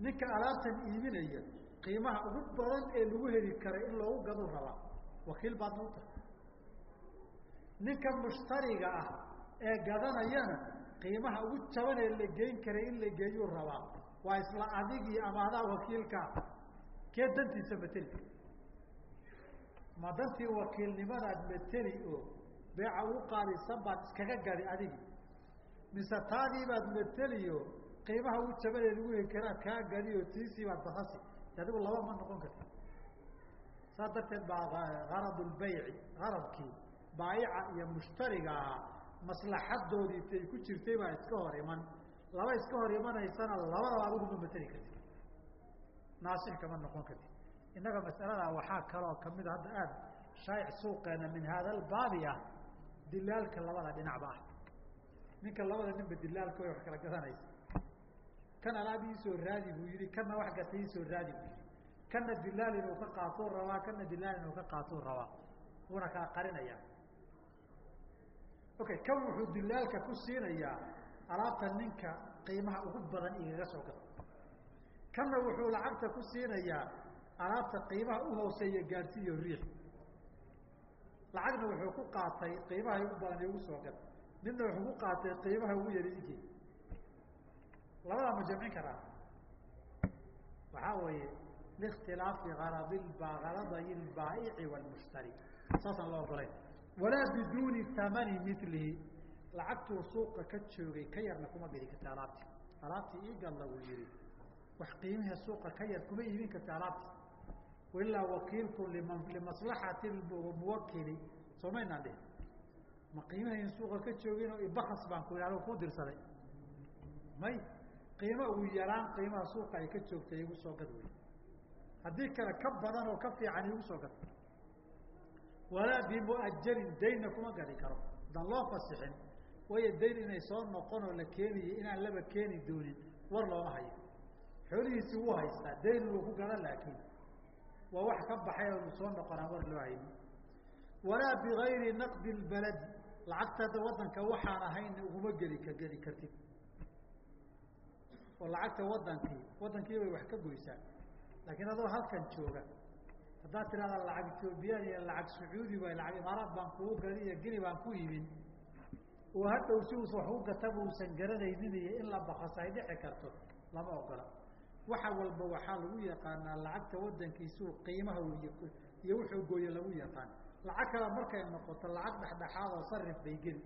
Ninka alaabtan iibinaya qiimaha ugu badan ee lagu heli kara in loogu gadu rabaa wakiil u tahay ninka mushtariga ah ee gadanayana qiimaha ugu jaban ee la geyn karay in la geeyuu rabaa waa isla adigii ama adaa wakiilkaa kee dantiisa mateli ma dantii wakiilnimadaad mateli oo beeca ugu qaadisan baad iskaga gadi adigi mise taadiibaad mateliyo qiimaha ugu jaban ee lagu heli karaad kaa gadi oo tiisii baad basasi. Adigu laba ma noqon karti saas darteed baa garad lbayci garadkii baayica iyo mushtariga ahaa maslaxadoodii tay ku jirtay baa iska hor iman. Laba iska hor imanaysana labadaba adigu ma mateli karti. Naasix kama noqon karti. Innaga masaladaa waxaa kaloo kamida hadda aada shaayic suuqeena min hada albaabi ah dilaalka labada dhinacba ah ninka labada ninba dilaalka way wax kala gadanaysa. Kan alaab iisoo raadi buu yihi kana wax gata iisoo raadi buu yihi kana dilaal inuu ka qaatuu rabaa kana dilaal inuu ka qaatuu rabaa. Wuuna kala qarinaya okay kan wuxuu dilaalka ku siinayaa alaabta ninka qiimaha ugu badan igaga soo gado kanna wuxuu lacagta ku siinayaa alaabta qiimaha uhooseeya gaadhsiiyo riix lacagna wuxuu ku qaatay qiimaha ugu badan igu soo gad midna wuxuu ku qaatay qiimaha ugu yari igi labadaa ma jamcin karaa waxaa weeye likhtilaafi aradi araday lbaaici wlmushtari saasaan loo ogolayn. Walaa biduuni amani milihi lacagtuu suuqa ka joogay ka yarna kuma geli karta alaabti. Alaabtii iigal lagu yihi wax qiimihii suuqa ka yar kuma iibin karta alaabti wailaa wakiilku limaslaxati muwakili soomaynaan dhihin ma qiimahayn suuqa ka joogin oo ibakas baan ku ihahdo ku dirsaday may qiimo ugu yaraan qiimaha suuqa ay ka joogtay igu soo gad wey haddii kale ka badan oo ka fiican igu soo gad walaa bimuajalin daynna kuma gadi karo haddaan loo fasixin waayo dayn inay soo noqon oo la keeniyo inaan laba keeni doonin war looma hayo xoolihiisi wuu haystaa dayn wuu ku gadan laakiin waa wax ka baxay oonu soo noqonaan war loo hayni walaa bigayri naqdi lbaladi lacagtada wadanka waxaan ahayn uguma geli ka geli kartid. Oo lacagta wadankii wadankii bay wax ka goysaa. Laakiin adoo halkan jooga haddaad tidhahda lacag ethoobiyan iyo lacag sacuudi bay lacag imaaraad baan kugu gadi iyo gini baan ku iibin oo hadhow si uus wax u gataba garanaynin iyo in la bakas ay dhici karto lama ogola waxa walba waxaa lagu yaqaanaa lacagta wadankiisuu qiimaha iyo wuxuu gooye lagu yaqaan. Lacag kale markay noqoto lacag dhexdhexaad sarif bay geli.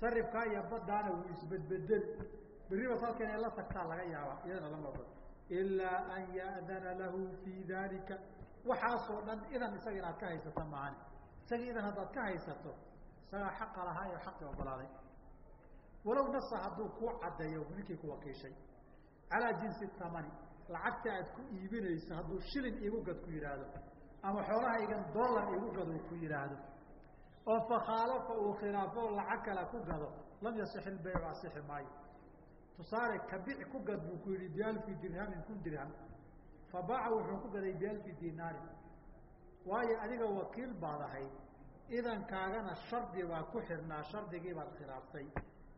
Sarifkaa iyo badaana wuu isbedbedeli berribas halka inay la tagtaa laga yaaba iyadana lama ogola ilaa an ya'dana lahu fii dalika waxaasoo dhan idan isaga inaad ka haysato maani isaga idan haddaad ka haysato isagaa xaqa lahaa ee xaqii ogolaaday walow nasa hadduu kuu caddeeyo ninkii ku wakiishay calaa jinsi tamani. Lacagta aad ku iibinayso hadduu shilin iigu gad ku yidhaahdo ama xoolahaygan dollar iigu gad uu ku yidhaahdo oo fakhaalafa uu khilaafo lacag kale ku gado lam yasix ilbaycu asixi maayo. Tusaale kabic ku gad buu ku yihi bialfi dirhamin kun dirham. Fabaaca wuxuu ku gaday bialfi dinaarin waayo adiga wakiil baad ahayd idankaagana shardi baa ku xirnaa shardigii baad khilaaftay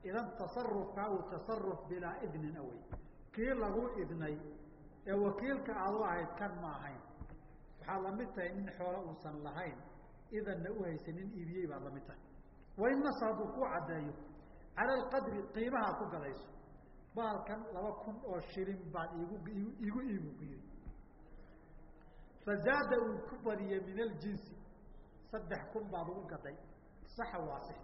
idan tasarufkaa uu tasaruf bilaa idnin awey kii lagu idnay ee wakiilka aad u ahayd kan ma ahayn. Waxaad la mid tahay nin xoolo uusan lahayn idanna uhaysa nin iibiyey baad la mid tahay. Wain nas hadduu ku caddeeyo cala alqadri qiimahaad ku gadayso baalkan laba kun oo shilin baad igu igu iibu ku yihi fazaada uu ku badiye min aljinsi saddex kun baad ugu gaday. Saxa waasix.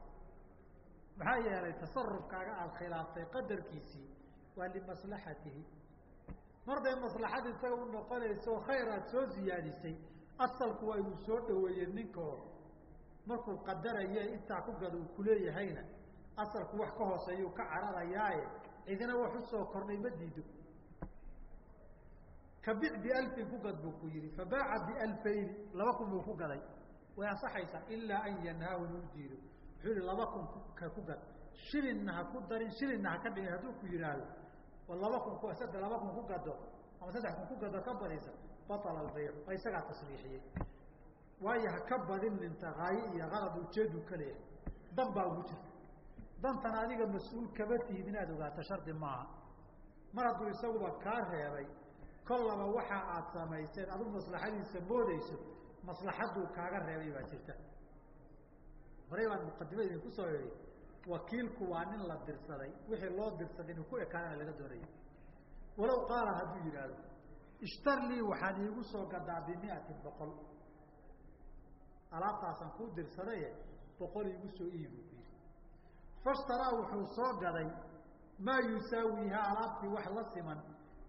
Maxaa yeelay tasarufkaaga aada khilaaftay qadarkiisii waa limaslaxatihi. Marday maslaxad isaga u noqonayso khayr aad soo ziyaadisay asalku waa inuu soo dhaweeye ninkoo markuu qadaraye intaa ku gad uu kuleeyahayna asalku wax ka hooseeyuu ka cararayaaye cidina wax u soo kordhay ma diido. Kabic bialfin ku gad buu ku yihi fabaaca bialfayni laba kun buu ku gaday. Way ansaxaysaa ilaa an yanhaahu inuu diido. Wuxuu yihi laba kun ka ku gad. Shilinna ha ku darin shilinna ha ka dhigin hadduu ku yihaahdo wa laba kun laba kun ku gado ama saddex kun ku gado ka badisa baطala albaycu waa isagaa tasriixiyey. Waayo ha ka badin ninta haayo iyo qalad ujeedu ka leeyahay. Dan baa ugu jirta. Dantan adiga mas'uul kama tihid inaad ogaato shardi maaha. Mar hadduu isaguba kaa reebay kollaba waxa aad samayseen adu maslaxadiisa moodeyso maslaxaduu kaaga reebay baa jirta. Horay baan muqadimada idin ku soo yihi wakiilku waa nin la dirsaday wixii loo dirsaday inuu ku ekaanana laga doonayo walow qaala hadduu yidhaahdo ishtar lii iigu soo gadaa bimiatin boqol. Alaabtaasaan kuu dirsadaye boqol iigu soo ii buu ku yihi fashtaraa wuxuu soo gaday maa yusaawiihaa alaabtii wax la siman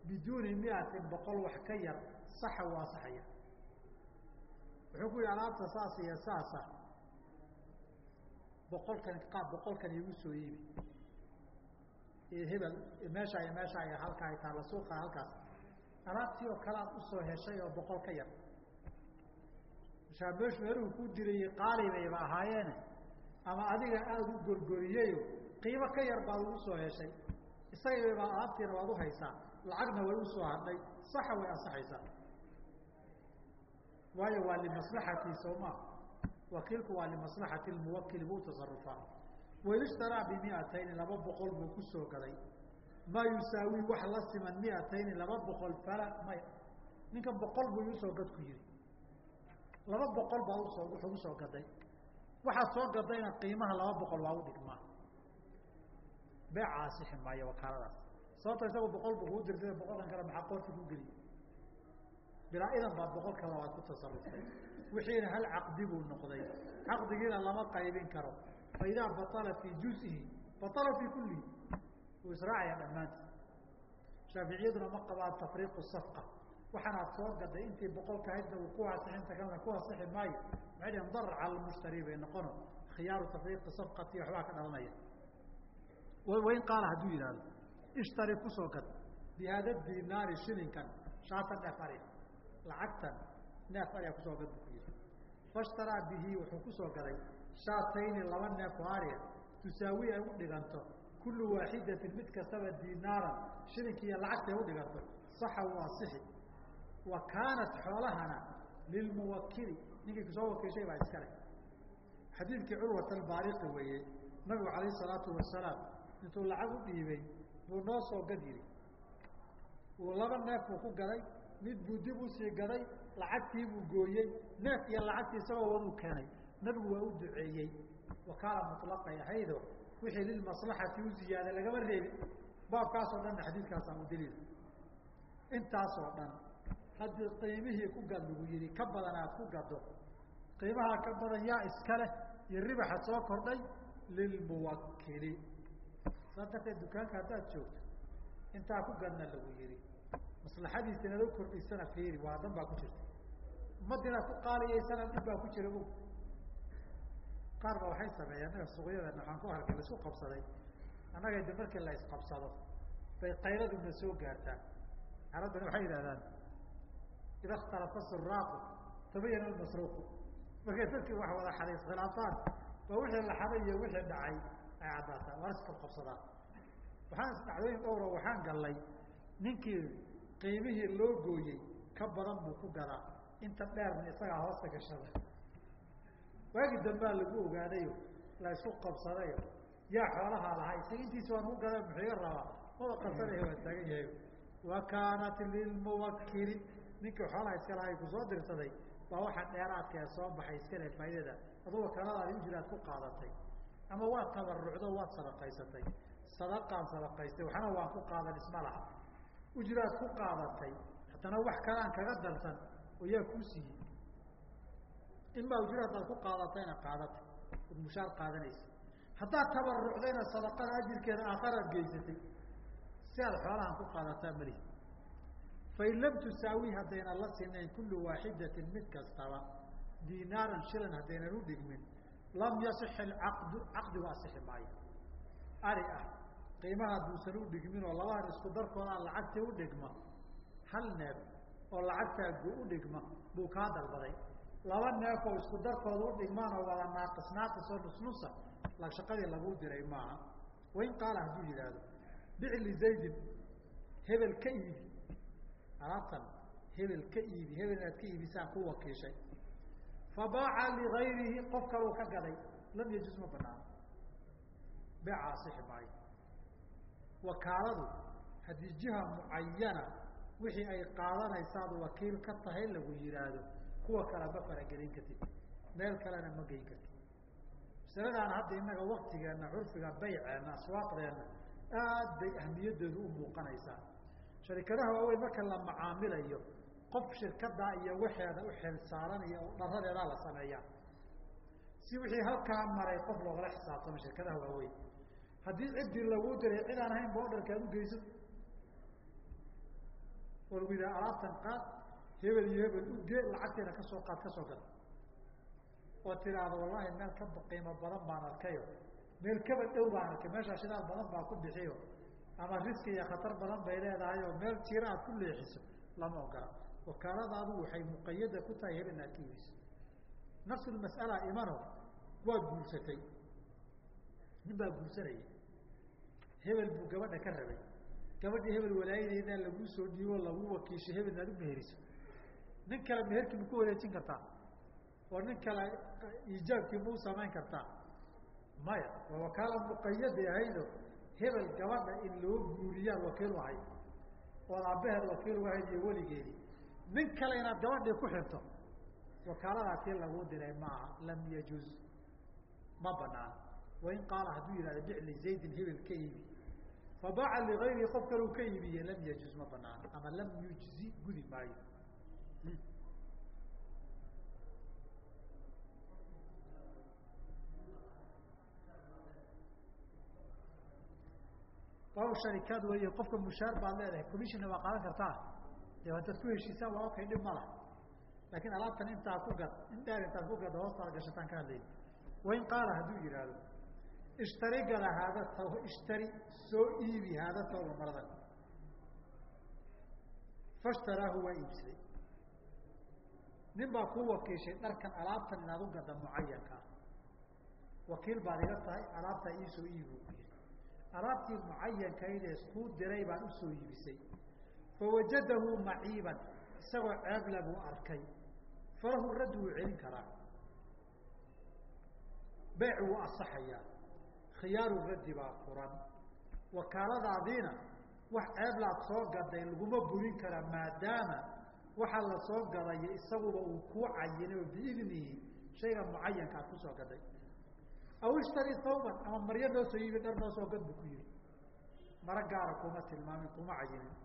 biduuni miatin boqol wax ka yar saxa waa saxaya. Wuxuu ku yihi alaabta saas iyo saasa boqolkan qaab boqolkan iigu soo iibi. Hebel meeshaa iyo meeshaa iyo halkaa ay taalla suuqa halkaas. Alaabtii oo kale aad u soo heshay oo boqol ka yar. Markaa meeshu meeluhu ku dirayey qaali bayba ahaayeene ama adiga aada u gorgoriyeyo qiimo ka yar baad ugu soo heshay. Isagaba alaabtiina waad uhaysaa lacagna way u soo hadhay. Saxa way ansaxaysaa. Waayo waa limaslaxatii soomaa wakiilku waa limaslaxati lmuwakili buu tasarufaa wain ishtaraa bimiatayni laba boqol buu ku soo gaday. Maa yusaawi wax la siman miatayni laba boqol fala maya ninkan boqol buu iusoo gad ku yihi laba boqol baad u soo wuxuu u soo gaday. Waxaad soo gadayna qiimaha laba boqol waa u dhigmaa beeca maayo wakaaladaas. Sababta isagu boqol buu kuu dirsada boqolkan kale maxaa qoorta ku geliy bilaa idan baad boqolka labaad ku tasaruftay wixiina hal caqdi buu noqday. Caqdigiina lama qaybin karo. Fa idaa baطala fii juzihi baطala fii kullihi wuu israacaya dhammaantii. Shaaficiyaduna ma qabaan tafriiqu safqa. Waxaanaad soo gaday intii boqolka ahaydna uu ku asixinta kalena ku asixi maayo maxay dhaheen darar cala bay noqono. Khiyaaru tafriiqi safqati waxbaa ka dhalanaya. Wain qaala hadduu yihahdo ishtari ku soo gad. Bi dinaari shilinkan shaatan neef lacagtan neef ku soo gad bu ku yihi fashtaraa bihi wuxuu ku soo gaday shaatayni laba neef oo ariga tusaawi ay u dhiganto. Kullu waaxidatin mid kastaba dinaaran shilinki iyo lacagtay u dhiganto. Saxa u asixi wa kaanat xoolahana lilmuwakili ninkii ku soo wakiishay baa iska leh. Xadiidkii curwat albaariqi weeye nabigu calayh isalaatu wasalaam intuu lacag u dhiibay buu noo soo gad yihi uu laba neef buu ku gaday mid buu dib u sii gaday lacagtii buu gooyey neef iyo lacagtii isagoo waduu keenay. Nabigu waa u duceeyey. Wakaala muطlaqay ahaydo wixii lilmaslaxati u ziyaada lagama reebin. Baabkaasoo dhanna xadiidkaasaa u intaasoo dhan haddii qiimihii ku gad lagu yihi ka badan aad ku gado qiimahaa ka badan yaa iska leh iyo ribaxa soo kordhay lilmuwakili saas darteed dukaanka haddaad joogto intaa ku gadna lagu yihi maslaxadiisa inad u kordhisana fiiri waa dan baa ku jirta. Ummadda inaad ku qaaliyaysana dhib baa ku jira o qaar ba waxay sameeyeen annaga suuqyadeena waxaan ku arkay la qabsaday. Annaga de markii la isqabsado bay qayladuna soo gaartaan. Caraddana waxay yidhahdaan ida ikhtalafa suraaqu tabayana almasruuqu. Markay dadkii wax wada xaday iskhilaafaan ba wixii la xaday iyo wixii dhacay ay caddaataa waa isqabqabsadaan waxaan isdhacdooyin dhowra waxaan gallay ninkii qiimihii loo gooyey ka badan buu ku gadaa inta dheerna isagaa hoosta gashada waagi dambaa lagu ogaadayo la isku qabsadayo yaa xoolahaa lahaa isaga intiisa waan ku gadaa muxuu iga rabaa? Maba qabsanaya waa taagan yahay. Wa kaanat lilmuwakili ninkii xoolaha iska lahay ku soo dirsaday baa waxa dheeraadka ee soo baxay iskale faaidada aduu wakaaladaadi ujiraad ku qaadatay ama waad tabarucdo waad sadaqaysatay sadaqaan sadaqaystay waxna waan ku qaadan isma laha ujraad ku qaadatay. Haddana wax kalaan kaga darsan oo yaa kuu siiyey inbaa ujraad aad ku qaadatayna qaadatay. Od mushaar qaadanaysa. Haddaad tabarucdayna sadaqada ajirkeeda aakharaad geysatay si aad xoolahan ku qaadataa malihi fain lam tusaawi haddaynan la sinayn kullu waaxidatin mid kastaba dinaaran shilan haddaynan dhigmin lam yasix alcaqdu caqdigu asixi maayo. Ari ah qiimaha hadduusan u dhigmin oo labadan isku darkoodaa lacagtii u dhigma hal neef oo lacagtaa go u dhigma buu kaa dalbaday. Laba neef oo isku darkooda u dhigmaan oo wada naaqis naaqis oo nusnusa shaqadii laguu diray maaha. Wain qaala hadduu yidhaahdo bic lizaydin hebel ka iibi. Alaabtan hebel ka iibi hebel inaad ka iibisaan ku wakiishay. Fabaaca ligayrihi qof kaluu ka gaday. Lam yajuz ma banaano beeca asixi maayo wakaaladu haddii jiha mucayana wixii ay qaadanaysaad wakiil ka tahay lagu yihaahdo kuwa kale ma faragelin kartid meel kalena ma geyn kartid. Masaladaana hadda innaga waktigeena curfiga bayceena aswaaqdeena aad bay ahmiyadoodu u muuqanaysaa. Sharikadaha waaweyn marka la macaamilayo qof shirkadaa iyo waxeeda u xeel saaranaya oo dharadeedaa la sameeyaa. Si wixii halkaa maray qof loogala xisaabtamo shirkadaha waaweyn haddii ciddii lagu diray cid aan ahayn boodharka ad u geyso oo lagu yidhaha alaabtan qaad hebel iyo hebel ugee lacagteena ka soo qaad ka soo gad oo tiraahdo wallahi meel ka qiimo badan baan arkayo. Meel kaba dhow baan arkay. Meeshaa shidaal badan baa ku bixiyo. Ama riski iyo khatar badan bay leedahay oo meel jira aad ku leexiso. Lama ogola. Wakaaladaadu waxay muqayada ku tahay hebel inaad ka iibiso nafsulmas'ala imano waad guursatay baa guursanayay. Hebel buu gabadha ka rabay. Gabadhii hebel walaayadeedaa laguu soo dhiibo lagu wakiishay hebel inaad u meheriso nin kale meherkii ma ku wareejin kartaa. Oo nin kale iijaabkii ma u samayn kartaa. Maya waa wakaala muqayada ahaydo. Hebel gabadha in loo guuriyaad wakiil u ahayd ood aabbaheed wakiil u ahayd iyo weligeedii. Nin kale inaad gabadhii ku xirto wakaaladaa tii laguu diray maaha lam yajuz. Ma banaan wain qaala hadduu yihahdo bic lizaydin hebel ka iibi fabaaca ligayrihi qof kale uu ka iibiye lam yajuz ma banaano ama lam yujzi gudi maayo. Baabu sharikaad wey qofka mushaar baad leedahay commissionna waa qaadan kartaa. De haddaad ku heshiisaan waa okay dhib ma laakiin alaabtan intaa ku gad in intaad ku gadda hoostaad gashataan ka hadlayn wain qaala hadduu yidhaahdo ishtari gada haada ishtari soo iibi haada tawba maradan fashtaraahu waa iibsaday. Nin baa kuu wakiishay dharkan alaabtan inaad u gadda mucayankaa wakiil baad iga tahay alaabtaa iisoo iibi ku yihi alaabtii mucayankaydee kuu diray baan u soo iibisay. Fawajadahu maciiban isagoo ceebla buu arkay. Falahu radd wuu celin karaa. Beec wuu asaxayaa khiyaaru raddi baa furan. Wakaaladaadiina wax ceeblaad soo gaday laguma burin kara maadaama waxaa la soo gadayo isaguba uu kuu cayinay oo biidnihi shayga mucayanka aad ku soo gaday. Aw ishtari thawban ama maryo noo soo iibi dhar noo soo gad bu ku yihi maro gaara kuma tilmaamin kuma cayinin.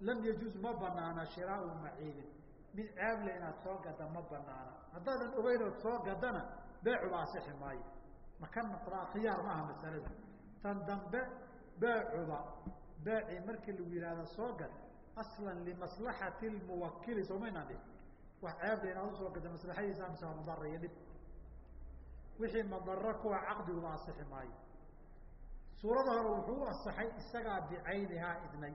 Lam yajuz ma banaana shiraau maciibin mid ceeble inaad soo gada ma banaana haddaadan ogeyn ood soo gadana beecuba asixi maayo maka khiyaar maaha masaladu tan dambe beecuba beecii markii lagu yihahdo soo gad. Aslan limaslaxati lmuwakili soomaynaan dhih wax ceeble inaad u soo gada maslaxadiisa mise waa mudara iyo dhib. Wixii madaro kuwa caqdiguba asixi maayo. Suurada hore wuxuu u asaxay isagaa bicaynihaa idnay.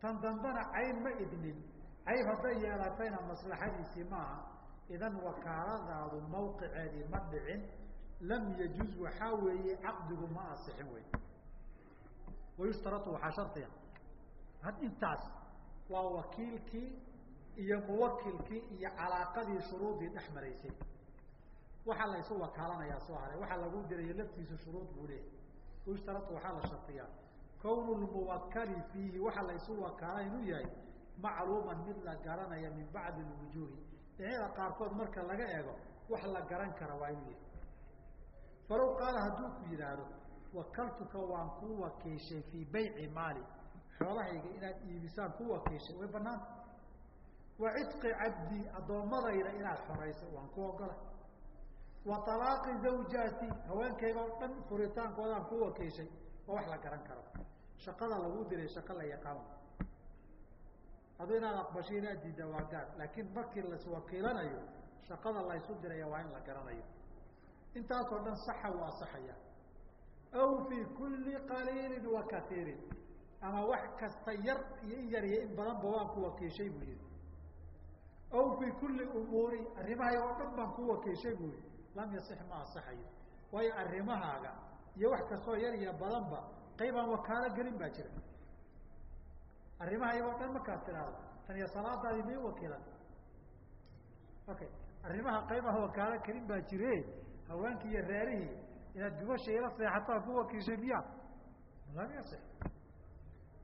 Tan dambena cayn ma idnin. Cayb hadday yeelatayna maslaxadiisii maaha. Idan wakaaladaadu mawqiceedii ma dhicin lam yajuz waxaa weeye caqdigu ma asixin wey wayushtaratu waxaa shardiga had intaas waa wakiilkii iyo muwakilkii iyo calaaqadii shuruudii dhex maraysay. Waxaa la wakaalanayaa soo haray. Waxaa lagu diraya laftiisu shuruud buu leeyahy wayushtaratu waxaa la shardiyaa kownu lmuwakali fiihi waxaa la isu inuu yahay macluuman mid la garanaya min bacdi lwujuuhi dhinacyada qaarkood marka laga eego wax la garan kara waa inuu yahay falow qaala hadduu ku yidhaahdo wakaltuka waan kuu wakiishay fii bayci maali. Xoolahayga inaad iibisaan ku wakiishay way banaanta wa cidqi cabdi addoommadayda inaad xorayso waan ku ogola wa alaaqi zawjaati haweenkayga o dhan furitaankoodaan ku wakiishay waa wax la garan karo. Shaqada lagu diray shaqo la yaqaan adu inaad aqbasho inaad diidda waa gaar. Laakiin markii laswakiilanayo shaqada laysu diraya waa in la garanayo intaasoo dhan saxa waa asaxaya aw fii kulli qaliilin wa kaiirin ama wax kasta yar iyo in yar iyo in badanba waan ku wakiishay buu yihi aw fii kulli umuuri arrimahay oo dhan baan ku wakiishay buu yihi lam yasix ma asaxayo. Waayo arrimahaaga iyo wax kastoo yar iyo badanba qaybaan wakaalo gelin baa jira. Arrimahayga o dhan markaad tidhaahdo tan iyo salaadaadii may wakiilan okay arrimaha qaybaha wakaalo kelin baa jire haweenkii iyo reerihii inaad gubasha ila seexataa ku wakiishay miya? Lam yasix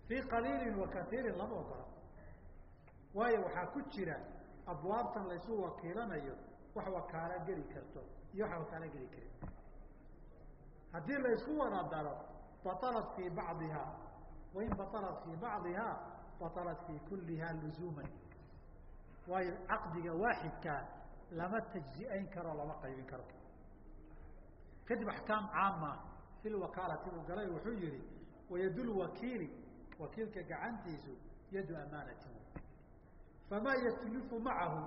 fii qaliilin wa kaiirin lama ogola waayo waxaa ku jira abwaabtan laysu wakiilanayo wax wakaalo geli karto iyo waxa wakaalo geli karin. Haddii laysku wada daro batalat fii bacdiha. Wain batalat fii bacdiha batalat fii kulliha luzuuman. Waayo caqdiga waaxidkaa lama tajzi'ayn karo lama qaybin karo kadib axkaam caama fi lwakaalati uu galay wuxuu yihi wayad lwakiili wakiilka gacantiisu yadu amaanatin famaa yatlifu macahu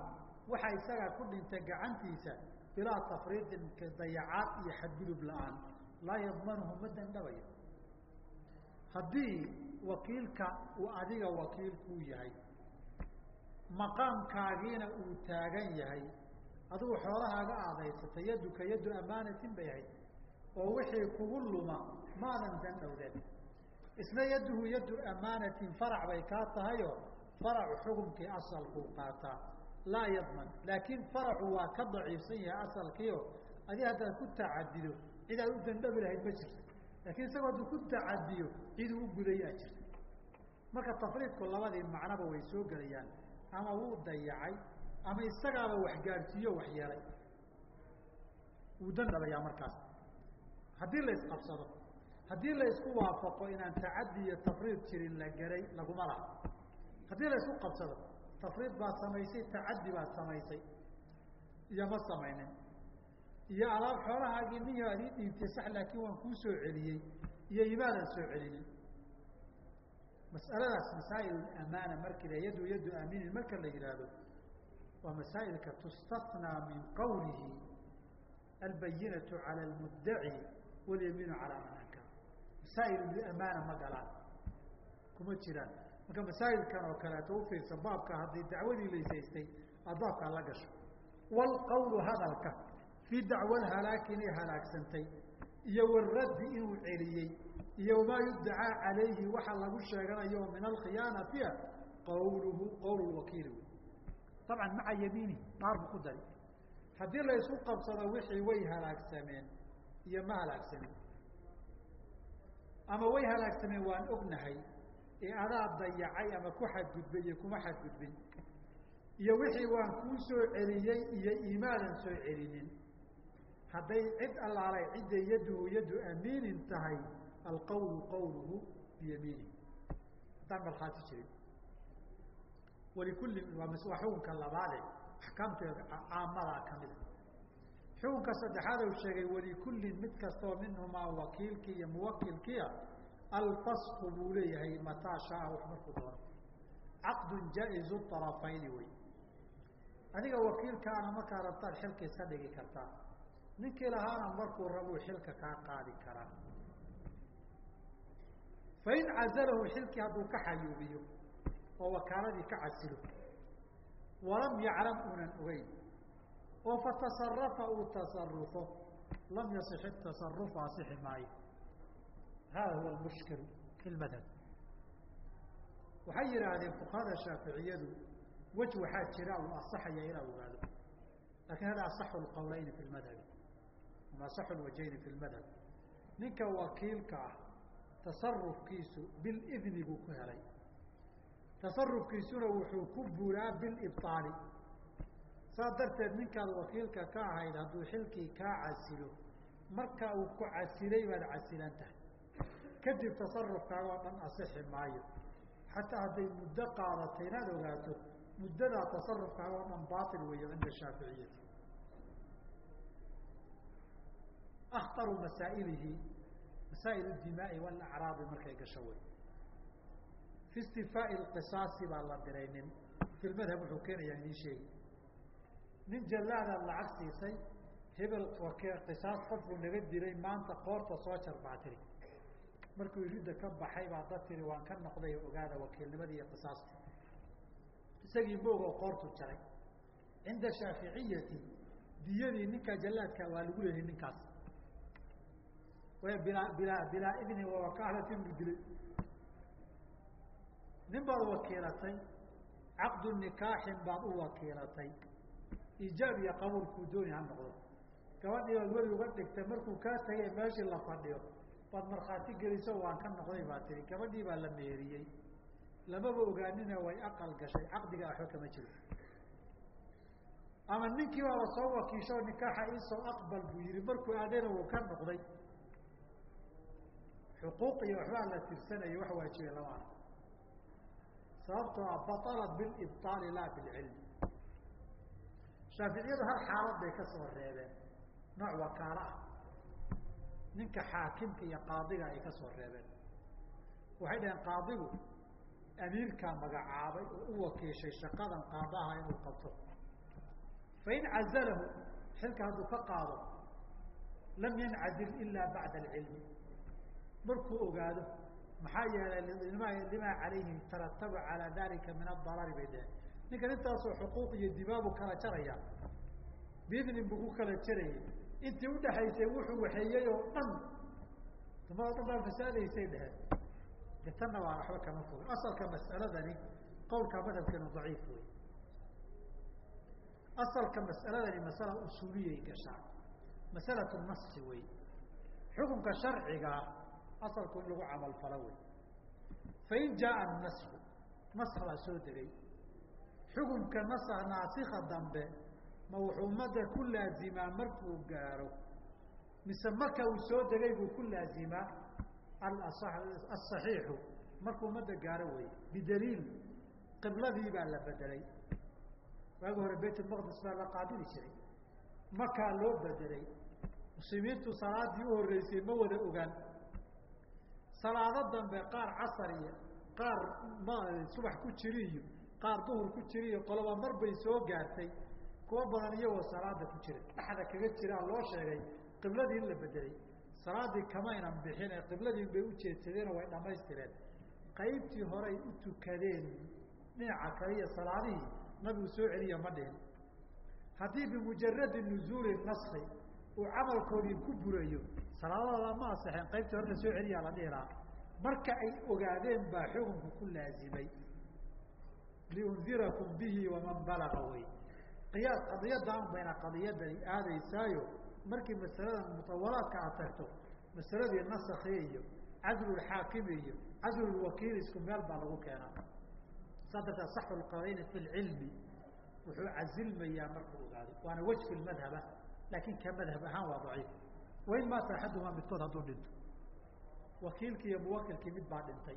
waxa isagaa ku dhintay gacantiisa bilaa tafriidin dayacaad iyo xadgudub la'aan laa yadmanuhu ma dandhabayo haddii wakiilka uu adiga wakiil kuu yahay maqaamkaagiina uu taagan yahay adigu xoolahaaga aadaysatay yaduka yaddu amaanatin bay ahayd oo wixii kugu luma maadan dandhowdeen isna yaduhu yaddu amaanatin farac bay kaa tahayoo faracu xukumkii asalkuu qaataa. Laa yadman laakiin faracu waa ka daciifsan yahay asalkiio adi haddaad ku tacadido cid aad u dandhabi lahayd ma jirto. Laakiin isagoo hadduu ku tacadiyo ciduu u gudayaa jirta marka tafriidku labadii macnoba way soo gelayaan ama wuu dayacay ama isagaaba waxgaadhsiiyo waxyeelay. Wuu dandhabayaa markaas. Haddii la isqabsado haddii la isku waafaqo inaan tacadi iyo tafriid jirin la geray laguma laha. Haddii la isku qabsado tafriid baad samaysay tacadi baad samaysay iyo ma samaynin. Iyo alaab xoolahaagii niyo ad ii dhiibtay sax laakiin waan kuu soo celiyey iyo imaadan soo celinin. Mas'aladaas masaa'il amaana markii la yadu aaminin marka la yihaahdo waa masaa'ilka tustathnaa min qawlihi albayinatu cala almuddaci walyamiinu calaa man ankar masaa'il amaana ma galaan kuma jiraan. Marka masaa'ilkan oo kaleeto ufiirsa baabka haddii dacwadii laysaystay aad baabkaa la gasho. Wlqawlu hadalka fii dacwa halaaki inay halaagsantay iyo waraddi inuu celiyey iyo wamaa yudacaa calayhi waxa lagu sheeganayo min alkhiyaanatia qawluhu qawl wakiili wey dabcan maca yamiini naar bu ku dari haddii la isku qabsado wixii way halaagsameen iyo ma halaagsamin ama way halaagsameen waan ognahay ee adaa dayacay ama ku xadgudbay iyo kuma xadgudbin iyo wixii waan kuu soo celiyey iyo imaadan soo celinin hadday cid allaalay cidday yaduhu yadu amiinin tahay alqawlu qawluhu biyamiini haddaan markhaati jirin walikulli waa xukunka labaade axkaamteeda caamadaa kamida xukunka saddexaad u sheegay walikullin mid kastoo minhumaa wakiilkii iyo muwakilkiia alfasku buu leeyahay mataa shaaa wax markuu doono caqdun jaa-izu طarafayni wey adiga wakiilkaana markaa rabtaad xilka iska dhigi kartaa ninkii lahaana markuu rabuu xilka kaa qaadi karaa fain cazalahu xilkii hadduu ka xayuubiyo oo wakaaladii ka casilo. Walam yaclam unan ogeyn. Oo fatasarafa uu tasarufo lam yasix tasarufu asixi maayo. Hada huwa mushkilu fi lmadhab waxay yidhaahdeen fuqahada shaaficiyadu wej waxaa jira uu asaxaya inaa ogaado. Lakin hada asaxu lqawleyni fi lmadhabi ama asaxu lwajhayni fi lmadhab ninka wakiilka ah tasarufkiisu bilidni buu ku helay tasarufkiisuna wuxuu ku buraa bilibطaali saas darteed ninkaad wakiilka ka ahayd hadduu xilkii kaa casilo marka uu ku casilay baad casilan tahay. Kadib tasarufkaaga oo dhan asixi maayo. Xataa hadday muddo qaadatay inaad ogaato muddadaa tasarufkaaga oo dhan baail weeye cinda shaaficiyati. Akhtaru masaa'ilihi masaa'il dimaai walacraadi markay gasho wey fi istifaai qisaasi baa la diray nin. Fi lmadhab wuxuu keenayaa idiin sheegi nin jallaadaad lacag siisay hebel qisaas qofku naga dilay maanta qoorta soo jar baa tiri. Markuu iridda ka baxay baa dad tiri waan ka noqday ogaada wakiilnimadii iyo qisaastii isagii moog oo qoortu jaray. Cinda shaaficiyati diyadii ninkaa jallaadka waa lagu leeyahay ninkaas. Bilaa bilaa bilaa idni wawakaalati buu dilay nin baad wakiilatay caqdu nikaaxin baad u wakiilatay. Iijaab iyo qabuulkuu dooni ha noqdo. Gabadhii baad weli uga dhigtay markuu kaa tagay meeshii la fadhiyo baad markhaati geliso waan ka noqday baa tiri gabadhii baa la meeriyey. Lamaba ogaanina way aqal gashay caqdiga waxba kama jiro. Ama ninkii baaba soo wakiisho nikaaxa iisoo aqbal buu yihi markuu aadayna wuu ka noqday. Xuquuq iyo waxbaa la tirsanaya wax waajibay lama arko sababtoo ah batalat bilibطaali laa bilcilmi shaaficiyadu hal xaalad bay ka soo reebeen. Nooc wakaalo ah. Ninka xaakimka iyo qaadiga ay ka soo reebeen. Waxay dhaheen qaadigu amiirkaa magacaabay oo u wakiishay shaqadan qaadaha inuu qabto. Fain cazalahu xilka hadduu ka qaado lam yancazil ila bacda alcilmi. Markuu ogaado maxaa yeelay lima limaa calayhim taratabu calaa dalika min adarari bay dhaheen. Ninkan intaasoo xuquuq iyo dimaabu kala jaraya biidnin buu ku kala jarayay. Intii udhaxaysay wuxuu waxeeyey oo dhan dumada dhan baa fasaadaysay dheheen de tanna waxba kama fogin asalka mas'aladani qowlka madhabkeenu daciif wey asalka mas'aladani masala usuuliyay gashaa. Masalatu nasi wey xukunka sharcigaa asalku in lagu camal falo wey. Fain jaaa nasku nask baa soo degay. Xukunka nasa naasika dambe ma wuxuu ummadda ku laazimaa markuu gaaro mise marka uu soo degay buu ku laazimaa? Asaxiixu markuu ummadda gaaro wey bidaliil qibladii baa la bedelay. Waagi hore baytulmaqdis baa la qaabili jiray. Makaa loo bedelay. Muslimiintu salaadii u horreysay ma wada ogaan salaado dambe qaar casar iyo qaar subax ku jiri iyo qaar duhur ku jiri iyo qoloba mar bay soo gaartay. Kuwa badan iyagoo salaada ku jira. Dhexda kaga jiraa loo sheegay qibladii in la bedelay. Salaadii kamaynan bixin ee qibladii bay ujeedsadeenoo way dhamaystireen qaybtii horay u tukadeen dhinaca kale iyo salaadihii nabigu soo celiya ma dhihin. Haddii bimujaradi nuzuuli naski uu camalkoodii ku burayo salaadooda ma asexeen qaybtii horta soo celiyaa la dhihi lahaa. Marka ay ogaadeen baa xukunku ku laazimay. Liundirakum bihi waman balaga wey. Qiyaas qadiyadaan bayna qadiyadani aadaysaayo markii masaladan mutawalaadka aad tagto masaladii nasakhi iyo cadlulxaakimi iyo cadlulwakiil isku meel baa lagu keenaa. Saa darteed saxu lqadayni fi lcilmi wuxuu casilmayaa markuu ogaado. Waana wejfi madhaba laakin ka madhab ahaan waa daciif wain maata axadumaa midkood hadduu dhinto wakiilkii iyo muwakilkii mid baa dhintay.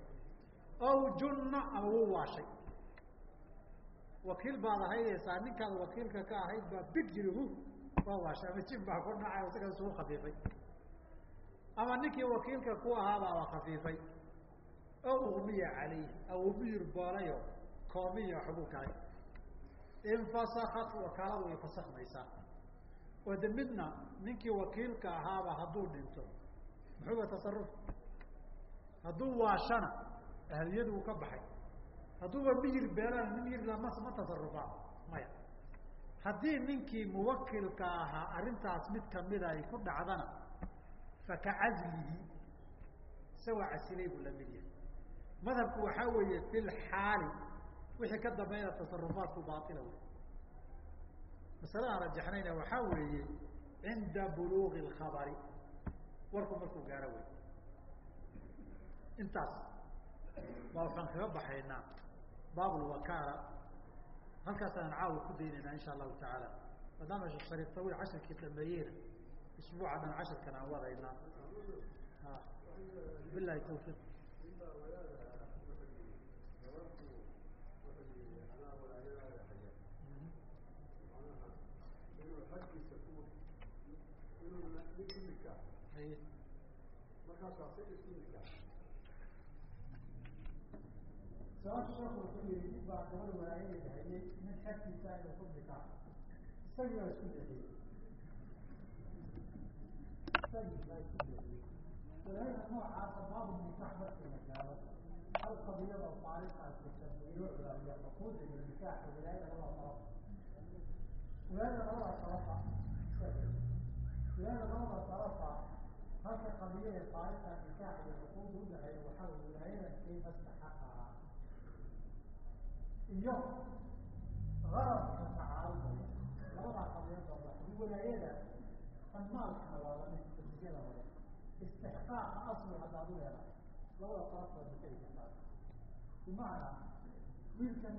Ow junna ama wuu waashay. Wakiil baad ahaydeysaa ninkaad wakiilka ka ahayd baa big jiri hu waa waashay. Ama jin baa ku dhacay isaga isugu khafiifay. Ama ninkii wakiilka ku ahaabaaba khafiifay. Oo ugmiya calayh aw miyir boolayo koomiya waxbuu galay infasakat wakaaladu way fasakmaysaa oo de midna ninkii wakiilka ahaaba hadduu dhinto muxuuba tasaruf hadduu waashana ahliyadu uu ka baxay hadduuba miyir beelana miyir lama ma tasarufaa maya haddii ninkii muwakilka ahaa arrintaas mid kamida ay ku dhacdana fakacazlihi isagoo casilay buu la mid yahay madhabku waxaa weeye fi wixii ka dambeeyna tasarufaatku baaila wey masale aan rajaxnayna waxaa weeye cinda buluugi اkhabari warku markuu gaaro wey intaas baa waxaan kaga baxaynaa baab lwakaala halkaas aan caawa ku daynayna insha allahu tacaala. Maadaama sheekh shariif tawiil cashirkii dhameeyeyna isbuuca dhan cashirkan aan wadaynaa bilahi tawfiiq su'aasha sheeku wuxuu yihi nin baa gabadh walaayada hayay nin xagtiisa inuu ku nikaa isagii baa isku leexiyey isagii baa isku leexiyey walaayada noocaasa baabu nikaax markii la gaaro hal qadiyada oo taariikhaas jirta loo ilaaliya xuquuqda iyo nikaaxa walaayada labada taraf walaayada labada tarafa walaayada labada tarafa halka qadiya ee taariikha nikaax iyo xuquuqda udhaxeeya waxaa wey walaayada kay mastaxaqaha iyo garabka tacaarudaya labadaa qadiyadooda haddii walaayada fanmaalkana waa la mid xudiyada hore istixqaaqa asli haddaad u leedahay labada baad mateli kartaa bimacnaa wiilkan